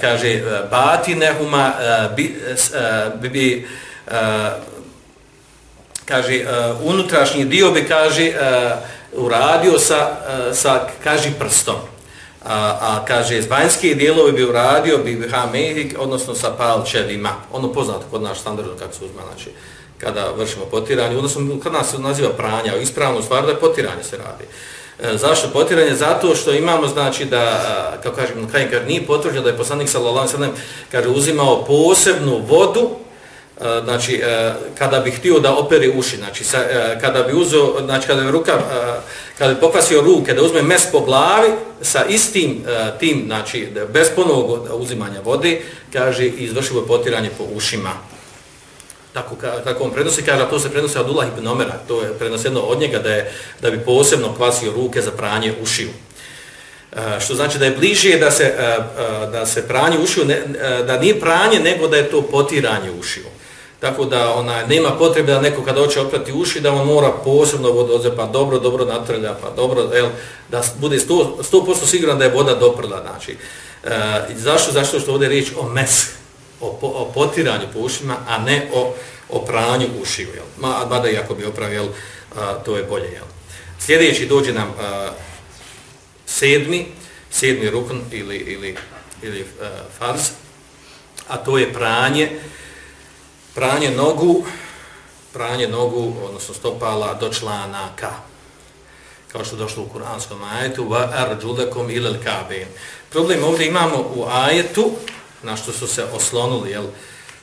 kaže eh, batinehuma uh, bi, uh, bi, bi uh, kaže uh, unutrašnji dio bi kaže uh, uradio sa, uh, sa kaže prstom. A, a kaže, vanjski dijelovi bi uradio bi hamehik, odnosno sa palčevima. Ono poznato kod naš standard kako se uzma, znači, kada vršimo potiranje, odnosno kad nas se naziva pranja, ispravno stvar da je potiranje se radi. Uh, E, zašto potiranje? Zato što imamo, znači, da, kako kažem, kaj kad nije potvrđeno da je poslanik sallallahu sallam, ve sellem kaže, uzimao posebnu vodu, e, znači, e, kada bi htio da opere uši, znači, sa, kada bi uzeo, znači, kada bi ruka, kada bi pokvasio ruke da uzme mes po glavi, sa istim tim, znači, bez ponovog uzimanja vode, kaže, izvršilo potiranje po ušima tako kako on prenosi kaže to se prenosi od Ulah ibn Omera. To je prenoseno od njega da je da bi posebno kvasio ruke za pranje ušiju. E, što znači da je bliže da se e, e da se pranje ušiju ne, e, da nije pranje nego da je to potiranje ušiju. Tako da ona nema potrebe da neko kada hoće oprati uši da on mora posebno vodu pa dobro dobro natrlja pa dobro el da bude 100 100% siguran da je voda doprla znači. E, zašto? Zašto što ovdje riječ o mesu o, po, o potiranju po ušima, a ne o, o pranju ušiju, jel? Ma, mada i ako bi opravio, jel, a, to je bolje, jel? Sljedeći dođe nam a, sedmi, sedmi rukn ili, ili, ili a, farz, a to je pranje, pranje nogu, pranje nogu, odnosno stopala do članaka, kao što došlo u kuranskom ajetu, va arđulekom ilal kabin. Problem ovdje imamo u ajetu, na što su se oslonuli, jel,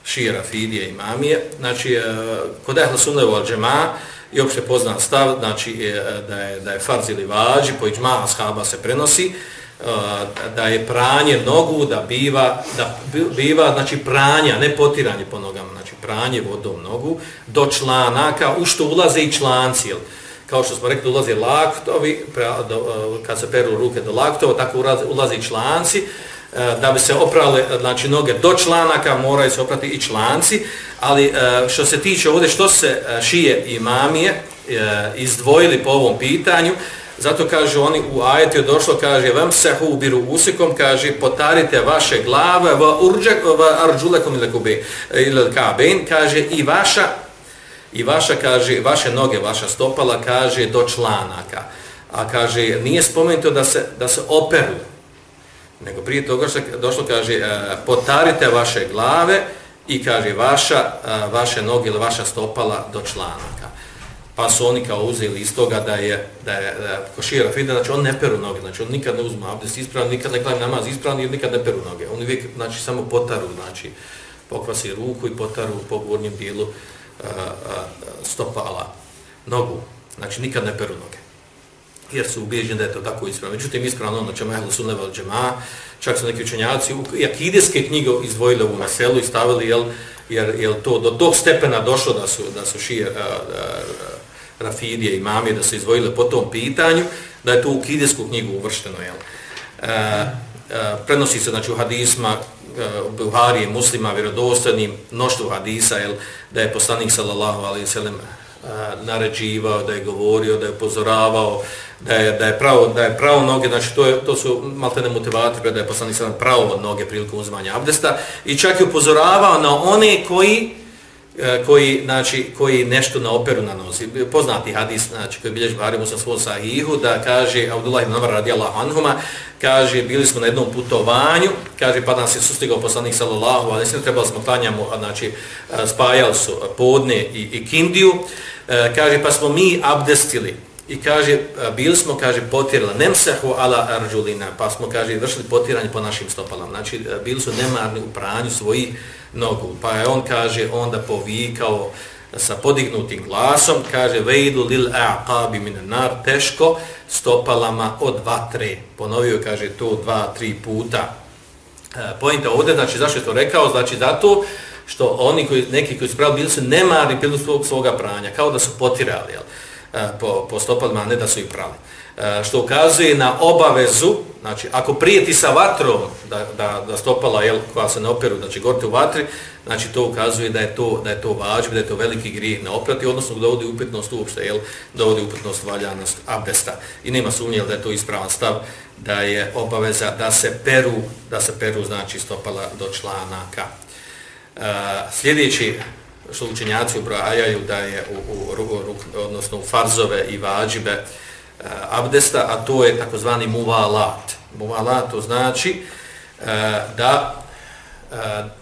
šira, fidije i mamije, znači, e, kod ehla sunnevo al džema, i opšte poznan stav, znači, e, da je, da je farz ili vađi, po iđma ashaba se prenosi, e, da je pranje nogu, da biva, da biva, znači, pranja, ne potiranje po nogama, znači, pranje vodom nogu, do članaka, u što ulaze i članci, jel, kao što smo rekli, ulaze laktovi, kad se peru ruke do laktova, tako ulaze i članci, E, da bi se oprale e, znači noge do članaka moraju se oprati i članci ali e, što se tiče ovdje što se šije i mamije izdvojili po ovom pitanju zato kaže oni u ajetu došlo kaže vam se ubiru usikom kaže potarite vaše glave v urđak v arđulekom ili kube kaben kaže i vaša i vaša kaže vaše noge vaša stopala kaže do članaka a kaže nije spomenuto da se da se operu nego prije toga što došlo kaže e, potarite vaše glave i kaže vaša, e, vaše noge ili vaša stopala do članaka. Pa su oni kao uzeli iz toga da je, da je, košira fida, znači on ne peru noge, znači on nikad ne uzme abdest ispravno, nikad ne gledam namaz ispravno i nikad ne peru noge. Oni uvijek znači, samo potaru, znači pokvasi ruku i potaru po gornjem dijelu e, stopala nogu, znači nikad ne peru noge jer su ubijeđeni da je to tako ispravno. Međutim, ispravno ono čemu ehlu sunne vel džema, čak su neki učenjaci i akideske knjige izdvojili u naselu i stavili, jel, jer je to do tog stepena došlo da su, da su šije a, a, Rafidije i Mamije, da su izdvojile po tom pitanju, da je to u akidesku knjigu uvršteno. Jel. A, a, prenosi se znači, u hadisma, Buhari Buharije, muslima, vjerodostanim, mnoštvo hadisa, jel, da je poslanik sallallahu alaihi sallam naređivao, da je govorio, da je upozoravao, da je, da je, pravo, da je pravo noge, znači to, je, to su maltene motivatori, da je poslanik sada pravo noge prilikom uzmanja abdesta i čak je upozoravao na one koji e, koji, znači, koji nešto na operu nanosi. Poznati hadis, znači, koji bilježi Buhari sa svoj sahihu, da kaže, Abdullah ibn Amr radijallahu anhuma, kaže, bili smo na jednom putovanju, kaže, pa nas je sustigao poslanik sallallahu, ali sve trebali smo klanjamo, znači, spajali su podne i, i kindiju, e, kaže, pa smo mi abdestili, I kaže, bili smo, kaže, potirali nemsehu ala arđulina, pa smo, kaže, vršili potiranje po našim stopalama. Znači, e, bili su nemarni u pranju svojih nogu. Pa je on, kaže, onda povikao sa podignutim glasom, kaže, vejdu lil aqabi min nar, teško stopalama od vatre. Ponovio, kaže, to dva, tri puta. E, pojenta ovdje, znači, zašto je to rekao? Znači, zato što oni, koji, neki koji su pravo bili su nemarni pili svog, svoga pranja, kao da su potirali, jel? E, po, po stopalima, a ne da su ih prali. E, što ukazuje na obavezu, znači ako prijeti sa vatrom da, da, da stopala jel, koja se ne operu, da će goriti u vatri, znači to ukazuje da je to, da je to vađb, da je to veliki grijeh na oprati, odnosno dovodi upitnost uopšte, jel, dovodi upitnost valjanost abdesta. I nema sumnje da je to ispravan stav, da je obaveza da se peru, da se peru znači stopala do članaka. Sljedeći što učenjaci ubrajaju da je u, u, u, odnosno u farzove i vađibe abdesta, a to je takozvani muvalat. Muvalat to znači da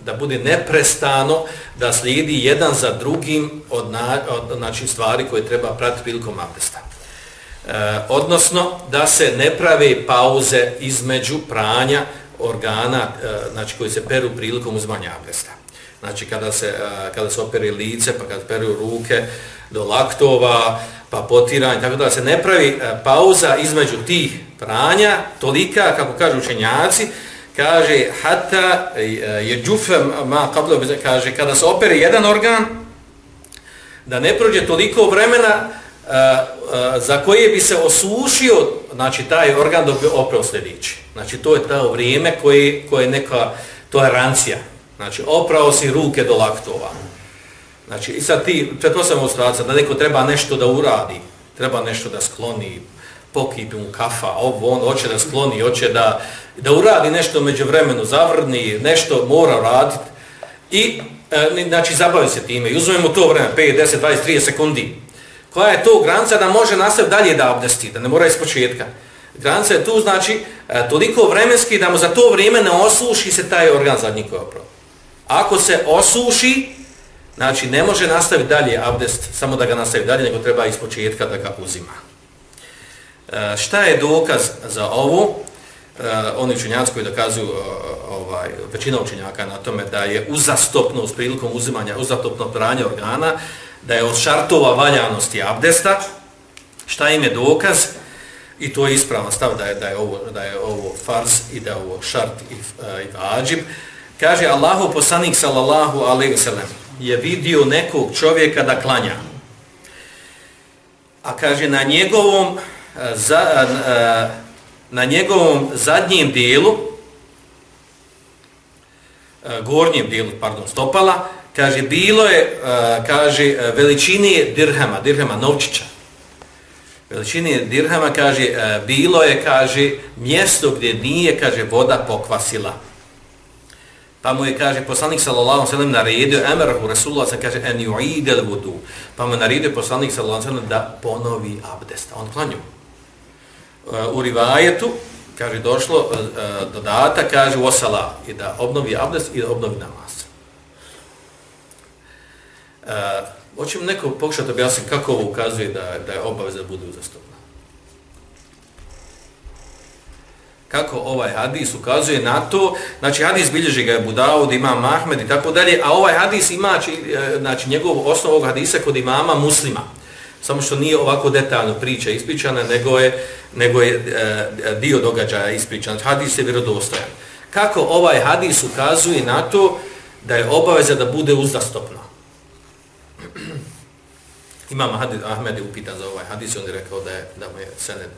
da bude neprestano da slijedi jedan za drugim od, na, od znači stvari koje treba pratiti prilikom abdesta. E, odnosno da se ne prave pauze između pranja organa e, znači koji se peru prilikom uzmanja abdesta. Znači kada se, kada se opere lice, pa kada peru ruke do laktova, pa potiranje, tako da se ne pravi pauza između tih pranja, tolika, kako kažu učenjaci, kaže, hata e, je džufem ma kablo, kaže, kada se opere jedan organ, da ne prođe toliko vremena za koje bi se osušio, znači taj organ dok bi opreo sljedeći. Znači to je to vrijeme koje, koje je neka tolerancija. Znači, oprao si ruke do laktova. Znači, i sad ti, pretpostavljamo situacija, da neko treba nešto da uradi, treba nešto da skloni, pokipi mu kafa, ovo, on hoće da skloni, hoće da, da uradi nešto među vremenu, zavrni, nešto mora raditi. I e, znači zabavi se time i uzmemo to vreme, 5, 10, 20, 30 sekundi. Koja je to granica da može nastaviti dalje da abdesti, da ne mora iz početka? Granica je tu, znači, e, toliko vremenski da mu za to vrijeme ne osluši se taj organ zadnji koji je opravo. Ako se osuši, znači ne može nastaviti dalje abdest, samo da ga nastavi dalje, nego treba iz početka da ga uzima. E, šta je dokaz za ovo? E, oni učenjaci koji dokazuju, e, ovaj, većina učenjaka na tome da je uzastopno, s prilikom uzimanja, uzastopno pranje organa, da je od šartova valjanosti abdesta, šta im je dokaz? I to je ispravan stav da je, da je, ovo, da je ovo farz i da je ovo šart i, e, i vađib. Kaže Allahu poslanik sallallahu alejhi ve sellem je vidio nekog čovjeka da klanja. A kaže na njegovom eh, za, eh, na njegovom zadnjem dijelu eh, gornjem dijelu, pardon, stopala, kaže bilo je kaže veličine dirhama, dirhama novčića. Veličine dirhama kaže bilo je kaže mjesto gdje nije kaže voda pokvasila. Pa mu je, kaže, poslanik sallallahu sallam naredio, emerahu Rasulullah sallam kaže, en ju'idel vudu. Pa mu naredio poslanik sallallahu sallam da ponovi abdest. On klanju. Uh, u rivajetu, kaže, došlo uh, uh, dodata, kaže, osala, i da obnovi abdest i da obnovi namaz. Uh, hoćemo neko pokušati objasniti kako ovo ukazuje da, da je obaveza bude uzastopna. Kako ovaj hadis ukazuje na to, znači hadis bilježi ga je Budaud, ima Mahmed i tako dalje, a ovaj hadis ima znači, e, znači njegov osnov ovog hadisa kod imama muslima. Samo što nije ovako detaljno priča ispričana, nego je, nego je e, dio događaja ispričan. Hadis je vjerodostojan. Kako ovaj hadis ukazuje na to da je obaveza da bude uzdastopno? Imam Ahmed je upitan za ovaj hadis, on je rekao da, je, da mu je sened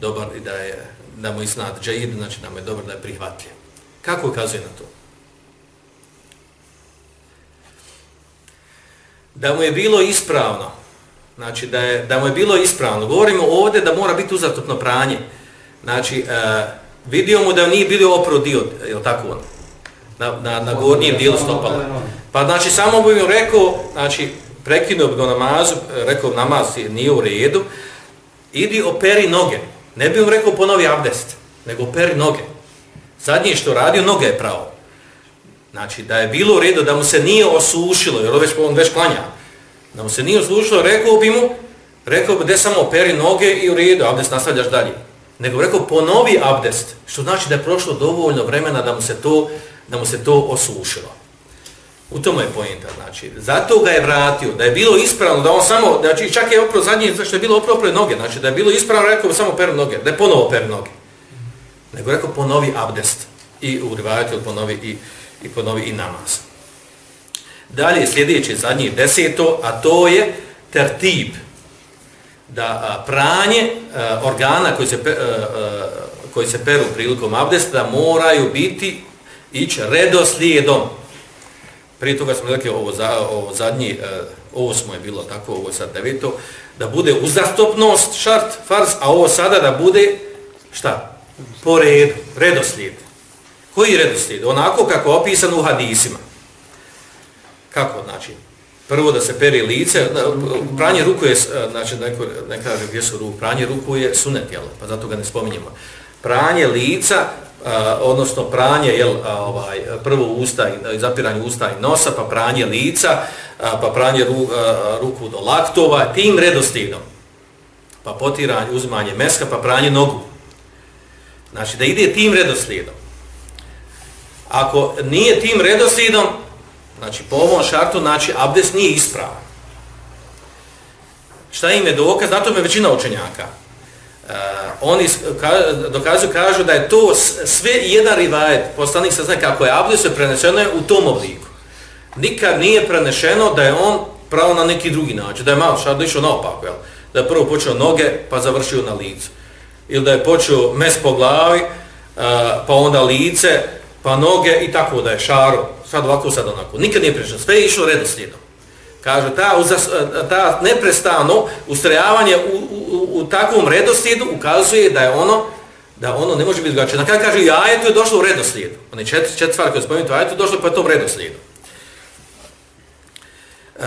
dobar i da je da mu isnad džaid, znači da mu je dobar da je prihvatljiv. Kako ukazuje na to? Da mu je bilo ispravno, znači da, je, da mu je bilo ispravno, govorimo ovdje da mora biti uzatopno pranje, znači e, vidio mu da nije bilo opro dio, je li tako on? Na, na, na gornjem dijelu stopala. Pa znači samo bi mu rekao, znači prekinuo bi ga namazu, e, rekao namaz nije u redu, idi operi noge, Ne bi mu rekao ponovi abdest, nego peri noge. Zadnje što radio, noge je pravo. Znači, da je bilo u redu, da mu se nije osušilo, jer već, on već klanja, da mu se nije osušilo, rekao bi mu, rekao bi, de samo peri noge i u redu, abdest nastavljaš dalje. Nego rekao, ponovi abdest, što znači da je prošlo dovoljno vremena da mu se to, da mu se to osušilo. U tome je pojenta, znači, zato ga je vratio, da je bilo ispravno, da on samo, znači, čak je opravo zadnje, znači, što je bilo opravo pre noge, znači, da je bilo ispravno, rekao samo per noge, da je ponovo per noge. Nego rekao ponovi abdest i u ponovi i, i ponovi i namaz. Dalje, sljedeće, zadnje deseto, a to je tertib, da a, pranje a, organa koji se, pe, a, a, koji se peru prilikom abdesta, moraju biti ići redoslijedom, Prije toga smo rekli ovo, za, ovo zadnji, e, osmo je bilo tako, ovo je sad deveto, da bude uzastopnost, šart, fars, a ovo sada da bude, šta? Po redu, redoslijed. Koji redoslijed? Onako kako je opisano u hadisima. Kako, znači? Prvo da se peri lice, pranje ruku je, e, znači neko, ne kaže gdje su ruku, pranje ruku je sunet, jel? Pa zato ga ne spominjemo. Pranje lica, odnosno pranje jel, ovaj, prvo usta i zapiranje usta i nosa, pa pranje lica, a, pa pranje ru, a, ruku do laktova, tim redoslijedom. Pa potiranje, uzmanje meska, pa pranje nogu. Znači da ide tim redoslijedom. Ako nije tim redoslijedom, znači po ovom šartu, znači abdes nije ispravan. Šta im je dokaz? Zato me većina učenjaka. Uh, oni ka, dokazuju, kažu da je to sve jedan rivajet, poslanik se zna kako je abdesio, se prenešeno je u tom obliku. Nikad nije prenešeno da je on pravo na neki drugi način, da je malo šado išao naopako, jel? da je prvo počeo noge pa završio na licu. Ili da je počeo mes po glavi, uh, pa onda lice, pa noge i tako da je šaro, sad ovako, sad onako. Nikad nije prenešeno, sve je išlo redoslijedom. Kaže, ta, uzas, ta neprestano ustrajavanje u, u, u takvom redoslijedu ukazuje da je ono da ono ne može biti drugačije. Na kraju kaže, i ajetu je došlo u redoslijedu. One četiri, četiri stvari koje spomenuti u ajetu došlo po tom redoslijedu. Uh,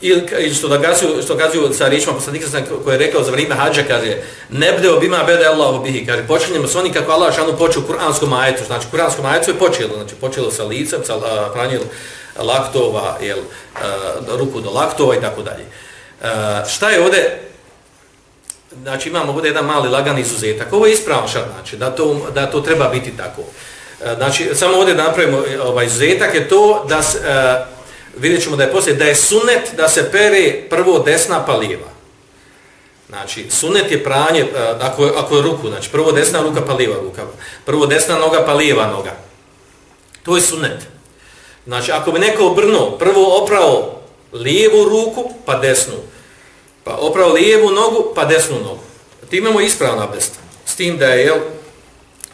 ili što da gazuju, što gazuju sa riječima poslanika koji je rekao za vrijeme hađa, kaže, ne bude obima bede Allahu bihi, kaže, počinjemo s onim kako Allah šanu počeo u kuranskom ajetu, znači kuranskom ajetu je počelo, znači počelo sa licem, sa uh, pranjem laktova, jel, eh, ruku do laktova i tako dalje. Uh, šta je ovdje, znači imamo ovdje jedan mali lagan izuzetak, ovo je ispravno šta znači, da to, da to treba biti tako. Eh, znači, samo ovdje napravimo ovaj izuzetak je to da se, uh, vidjet ćemo da je poslije, da je sunet da se pere prvo desna pa lijeva. Znači, sunet je pranje, e, ako, ako je ruku, znači prvo desna ruka pa lijeva ruka, prvo desna noga pa lijeva noga. To je sunet. Znači, ako bi neko obrnuo, prvo oprao lijevu ruku pa desnu, pa oprao lijevu nogu pa desnu nogu. Ti imamo ispravan abdest. S tim da je, jel,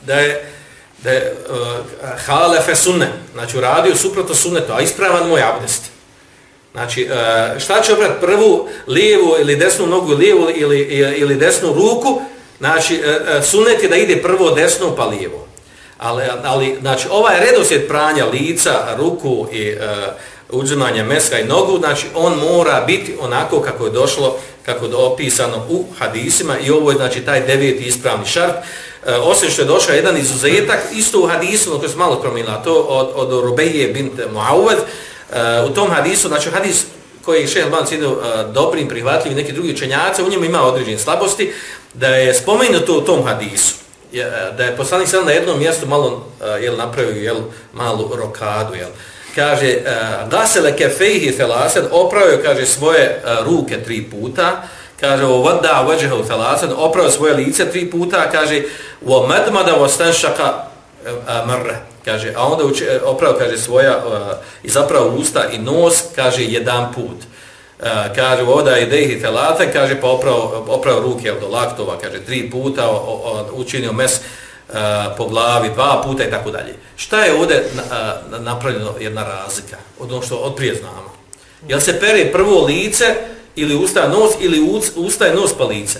da je, da je uh, halefe sunne, znači uradio suprotno sunnetu, a ispravan moj abdest. Znači, uh, šta će obrat prvu lijevu ili desnu nogu, lijevu ili, ili desnu ruku, znači uh, uh, sunnet je da ide prvo desno pa lijevo. Ali, ali znači, ovaj redosjed pranja lica, ruku i e, uh, uzimanja meska i nogu, znači on mora biti onako kako je došlo, kako je opisano u hadisima i ovo je znači taj deveti ispravni šart. E, osim što je došao jedan izuzetak, isto u hadisu, ono koji se malo promila, to od, od Rubeje bint Muawad, e, u tom hadisu, znači hadis koji je šehr Ban cijenio e, dobrim, prihvatljivim, neki drugi učenjaci, u njemu ima određene slabosti, da je spomenuto u tom hadisu, je, da je poslanik sam na jednom mjestu malo eh, jel, napravio jel, malu rokadu, jel, kaže, eh, gasele kefejhi felasen, opravio, kaže, svoje eh, ruke tri puta, kaže o vada wajhu felasen oprao svoje lice tri puta. Kaže wa madmada wastashqa marra kaže a onda uče, oprao kaže svoja uh, i zapravo usta i nos kaže jedan put. E, kaže voda i dehi telate, kaže pa oprao oprao ruke od laktova kaže tri puta o, o, učinio mes a, po glavi dva puta i tako dalje šta je ovde a, e, napravljeno jedna razlika od ono što odprije znamo jel se pere prvo lice ili usta nos ili usta je nos pa lice.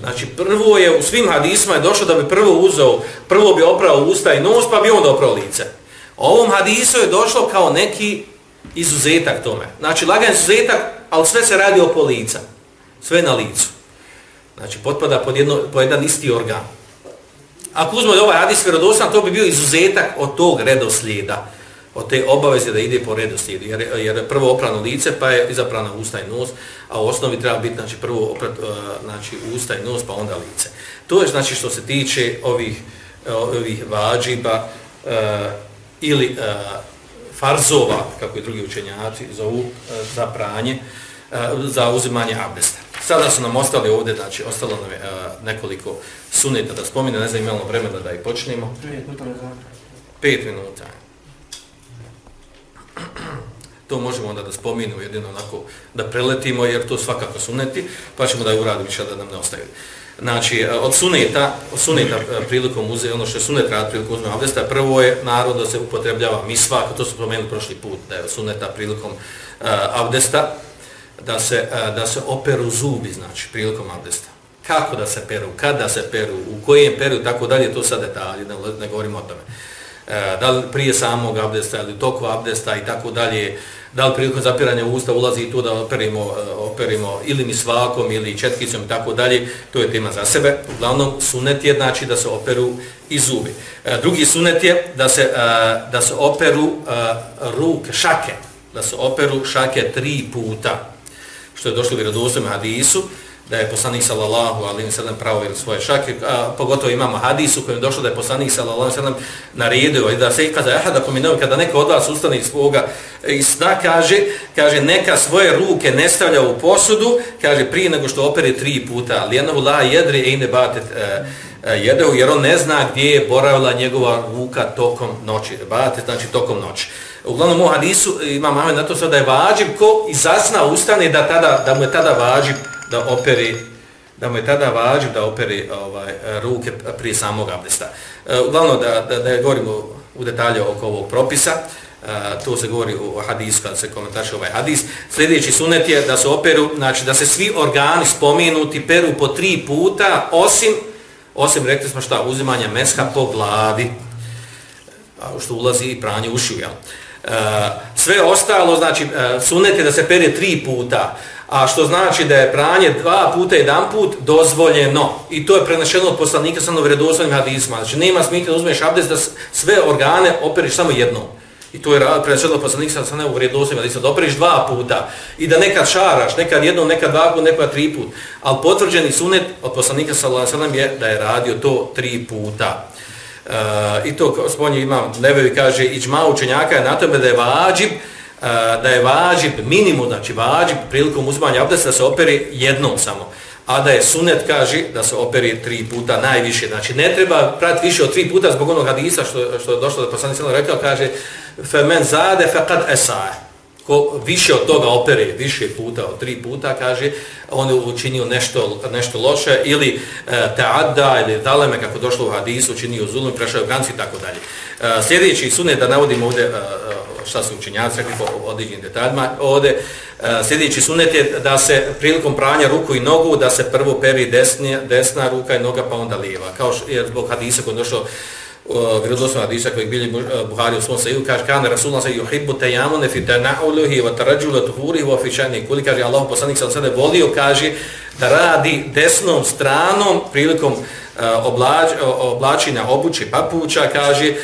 Znači prvo je u svim hadisma je došlo da bi prvo uzeo, prvo bi oprao usta i nos pa bi onda oprao lice. Ovom hadisu je došlo kao neki izuzetak tome. Znači lagan izuzetak, ali sve se radi oko lica. Sve na licu. Znači potpada pod, jedno, pod jedan isti organ. Ako uzmemo ovaj hadis vjerodostan, to bi bio izuzetak od tog redoslijeda od te obaveze da ide po redoslijedu, jer, jer prvo oprano lice, pa je izaprana usta i nos, a u osnovi treba biti znači, prvo oprat, e, znači, usta i nos, pa onda lice. To je znači što se tiče ovih, e, ovih vađiba uh, ili uh, farzova, kako i drugi učenjaci zovu, uh, za pranje, uh, za uzimanje abdesta. Sada su nam ostali ovdje, znači ostalo nam je uh, nekoliko suneta da spomine, ne znam imamo vremena da i počnemo. Pet minuta to možemo onda da spominu jedino onako da preletimo jer to svakako suneti pa ćemo da je uradimo više da nam ne ostaje znači e, od suneta od suneta e, prilikom uze ono što je sunet rad prilikom uzme abdesta prvo je narod da se upotrebljava mi svako to su promenili prošli put da je suneta prilikom uh, abdesta da se, uh, da se operu zubi znači prilikom abdesta kako da se peru, kada se peru, u kojem peru, tako dalje, to sad detalje, ne, ne govorimo o tome. Uh, da li prije samog abdesta ili toku abdesta i tako dalje, da li prilikom zapiranja usta ulazi i to da operimo, e, operimo ili mi svakom ili četkicom i tako dalje, to je tema za sebe. Uglavnom, sunet je znači da se operu i zubi. E, drugi sunet je da se, e, da se operu e, ruke, šake, da se operu šake tri puta, što je došlo u vjerodostom hadisu, da je poslanik sallallahu alejhi ve sellem pravo ili svoje šake a pogotovo imamo hadis u kojem došlo da je poslanik sallallahu alejhi ve sellem naredio da se kaže ahad pomenuo kada neko od vas ustane iz svoga i sna kaže kaže neka svoje ruke ne stavlja u posudu kaže prije nego što opere tri puta ali jedno la jedri i ne bate e, e jedeo jer on ne zna gdje je boravila njegova ruka tokom noći. Bate znači tokom noći. Uglavnom u hadisu ima mame na to da je vađib ko izasna ustane da tada da mu je tada vađib da operi da mu je tada važno da operi ovaj ruke prije samog abdesta. E, uglavnom da, da, da govorimo u detalje oko ovog propisa, e, to se govori u hadisu kad se komentaše ovaj hadis. Sljedeći sunet je da se operu, znači da se svi organi spomenuti peru po tri puta, osim, osim rekli smo šta, uzimanja meska po glavi, što ulazi i pranje ušiju, jel? Uh, Sve ostalo, znači, e, sunet je da se pere tri puta, a što znači da je pranje dva puta jedan put dozvoljeno. I to je prenešeno od poslanika sa novredoslovnim hadisma. Znači, nema smitnje da uzmeš abdest da sve organe operiš samo jednom. I to je prenešeno od poslanika sa novredoslovnim hadisma. Da operiš dva puta i da nekad šaraš, nekad jednom, nekad dva puta, nekad tri put. Ali potvrđeni sunet od poslanika sa novredoslovnim je da je radio to tri puta. Uh, I to spominje imam, nebevi kaže, iđma učenjaka je na tome da je vađib, da je vađib minimum, znači vađib prilikom uzmanja abdesta da se operi jednom samo. A da je sunet, kaže, da se operi tri puta najviše. Znači, ne treba prati više od tri puta zbog onog hadisa što, što je došlo da poslani sallam rekao, kaže, fe men zade fe kad esaje ko više od toga opere više puta od tri puta kaže on je učinio nešto nešto loše ili e, ta'adda ili daleme kako došlo u hadisu učinio zulum prešao je granicu i tako dalje e, sljedeći sunet da navodim ovdje e, e šta su učinjaci rekli po određenim detaljima. Ovdje e, sljedeći sunet je da se prilikom pranja ruku i nogu da se prvo peri desni, desna ruka i noga pa onda lijeva. Kao što je zbog hadisa koji došao vjerodostojna hadisa kojeg bilje e, Buhari u svom sahihu kaže kana rasulullah se yuhibbu tayammuna fi tana'uluhi wa tarajjul tuhurihi wa fi shani kulli. Kaže Allah poslanik sa sebe volio kaže da radi desnom stranom prilikom uh, Eh, oblač, eh, oblačenja obuće papuča kaže eh,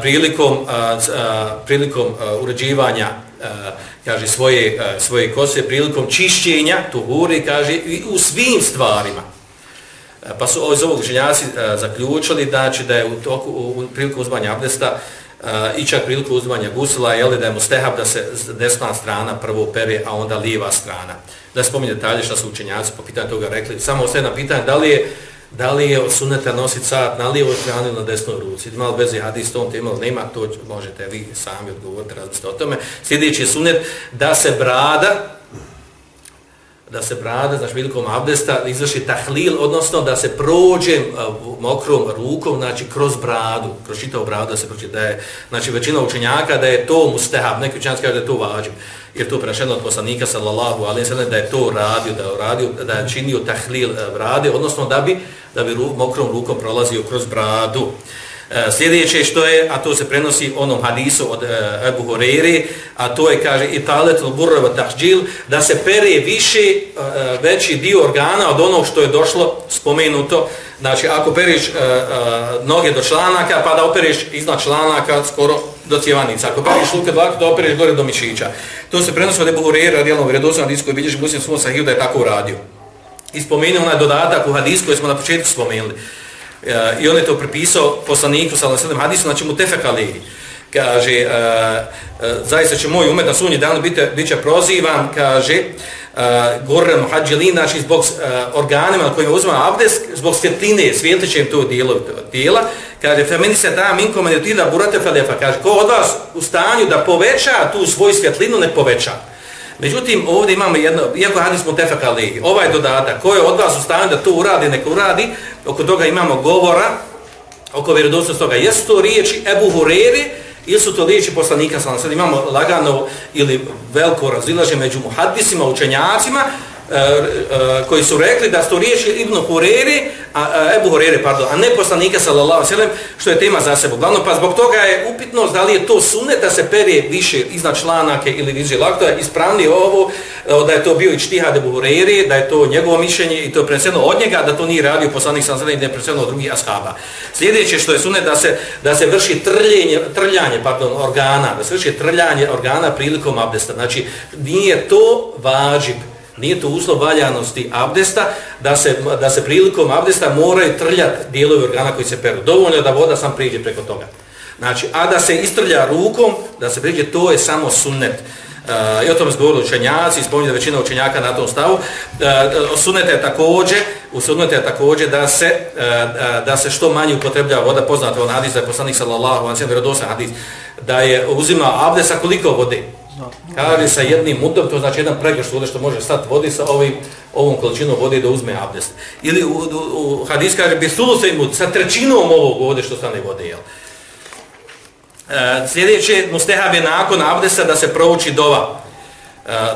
prilikom prilikom uređivanja kaže svoje svoje kose prilikom čišćenja tuhuri kaže i u svim stvarima Pa su iz ovog ženjasi zaključili da će da je u, toku, u priliku uzmanja abdesta i čak priliku uzmanja gusila, jeli, da je mu stehab da se desna strana prvo pere, a onda lijeva strana. Da spominje detalje što su učenjaci po pitanju toga rekli. Samo ostaje na pitanje da li je da li je od suneta nositi sat na lijevoj strani ili na desnoj ruci. Malo bez je hadis tom tema, nema, to možete vi sami odgovoriti, razmislite o tome. Sljedeći sunet da se brada, da se brada, znači velikom abdesta, izvrši tahlil, odnosno da se prođe e, mokrom rukom, znači kroz bradu, kroz čitavu bradu da se prođe, da je, znači većina učenjaka da je to mustahab, neki učenjaci kaže da je to vađib jer to je prešeno od poslanika sallallahu alejhi ve sellem da je to radio, da je, radio, da je činio tahlil eh, brade, odnosno da bi, da bi ru, mokrom rukom prolazio kroz bradu. E, sljedeće što je, a to se prenosi onom hadisu od e, Ebu Horeire, a to je, kaže, italetul burrava tahđil, da se pere više, e, veći dio organa od onog što je došlo spomenuto. Znači, ako periš noge do članaka, pa da opereš iznad članaka skoro do cijevanica. Ako periš luke dlaka, da opereš gore do mišića. To se prenosi od Ebu Horeire, radijalno u vredosnom hadisu koji vidiš muslim svom sahiju da je tako uradio. I spomenuo onaj dodatak u hadisu koji smo na početku spomenuli. E, I on je to prepisao poslaniku sa Alasadem Hadisu, znači mu tefek alihi. Kaže, uh, uh, zaista će moj umet na sunji dan biti, bit će prozivan, kaže, Eh, uh, gore muhađilin, znači zbog uh, organima na kojima uzma abdes, zbog svjetline, svjetlićem to dijelo, tijela, kaže, femeni se da minko meni burate felefa, kaže, ko od vas u stanju da poveća tu svoju svjetlinu, ne poveća. Međutim, ovdje imamo jedno, iako hadis mu tefakali, ovaj dodatak, ko je od vas u stanju da to uradi, neko uradi, oko toga imamo govora, oko vjerodosnost toga, jesu to riječi Ebu Hureri, ili su to riječi poslanika, sad imamo lagano ili veliko razilaže među muhaddisima, učenjacima, E, e, koji su rekli da su riječi Ibn Hurere, a, a, Ebu Hurere, pardon, a ne poslanika sallallahu sallam, što je tema za sebe. Glavno, pa zbog toga je upitno da li je to sunet da se pere više iznad članake ili više lakto, ispravni ovo, da je to bio i čtihad Ebu Hurere, da je to njegovo mišljenje i to je preneseno od njega, da to nije radio poslanik sallallahu sallam i da je preneseno od drugih ashaba. Sljedeće što je sunet da se, da se vrši trljenje, trljanje pardon, organa, da se vrši trljanje organa prilikom abdesta. Znači, nije to vađib, Nije to uslov valjanosti abdesta da se, da se prilikom abdesta moraju trljati dijelovi organa koji se peru. Dovoljno da voda sam priđe preko toga. Znači, a da se istrlja rukom, da se priđe, to je samo sunnet. Uh, I o tom zgovoru učenjaci, spominje većina učenjaka na tom stavu. E, e, uh, sunnet je također, u sunnet je također da se, uh, da se što manje upotreblja voda, poznata on hadis, da je poslanik sallallahu, on se vjerodosan hadis, da je uzimao abdesa koliko vode? Kaže sa jednim mudom, to znači jedan pregršt vode što može stati vodi sa ovim, ovom količinom vode da uzme abdest. Ili u, u, u hadis kaže bi se mud, sa trećinom ovog vode što stane vode. Jel? E, sljedeće mustehab je nakon abdesta da se provuči dova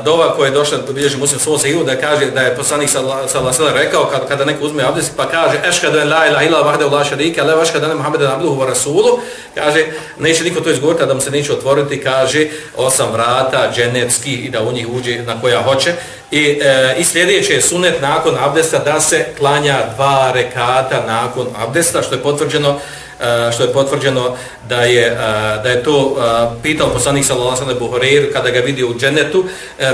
dova koja je došla bilježi muslim svom sahihu da kaže da je poslanik sallallahu alejhi rekao kad, kada neko uzme abdest pa kaže eškadu en la ilaha illa vahde la sharika lahu eškadu ashhadu anna abduhu wa rasuluhu. Kaže neće niko to izgovoriti da mu se neće otvoriti kaže osam vrata dženetski i da u njih uđe na koja hoće. I e, i sljedeće je sunnet nakon abdesta da se klanja dva rekata nakon abdesta što je potvrđeno Eh, što je potvrđeno da je eh, da je to eh, pitao poslanik sallallahu alejhi ve sellem kada ga vidi u dženetu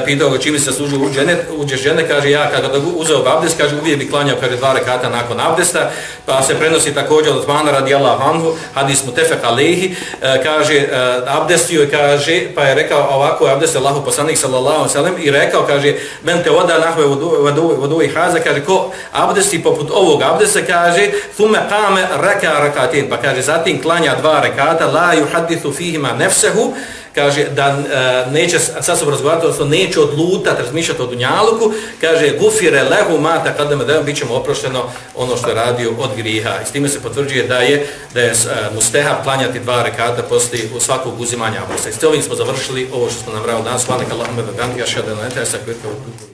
pitao ga čime se služi u dženet uđeš dženet kaže ja kada uzeo abdest kaže uvijek bi klanjao kaže dva rekata nakon abdesta pa se prenosi također od Osmana radijallahu anhu hadis mutafaq alejhi kaže abdestio kaže pa je rekao ovako abdest Allahu poslanik sallallahu alejhi ve sellem i rekao kaže men te oda nahve vodu vodu i haza kaže ko abdesti poput ovog abdesta kaže thumma qama raka rakatin pa kaže zatim klanja dva rekata la yuhaddithu fihima nafsuhu kaže da uh, neće sa sobom razgovarati odnosno neće odlutati razmišljati o dunjaluku kaže gufire lehu ma ta da biće mu oprošteno ono što je radio od griha i s time se potvrđuje da je da je e, uh, musteha klanjati dva rekata posle svakog uzimanja abdesta. I s ovim smo završili ovo što smo nam danas. Hvala Allahumma wa bihamdika ashhadu an la ilaha illa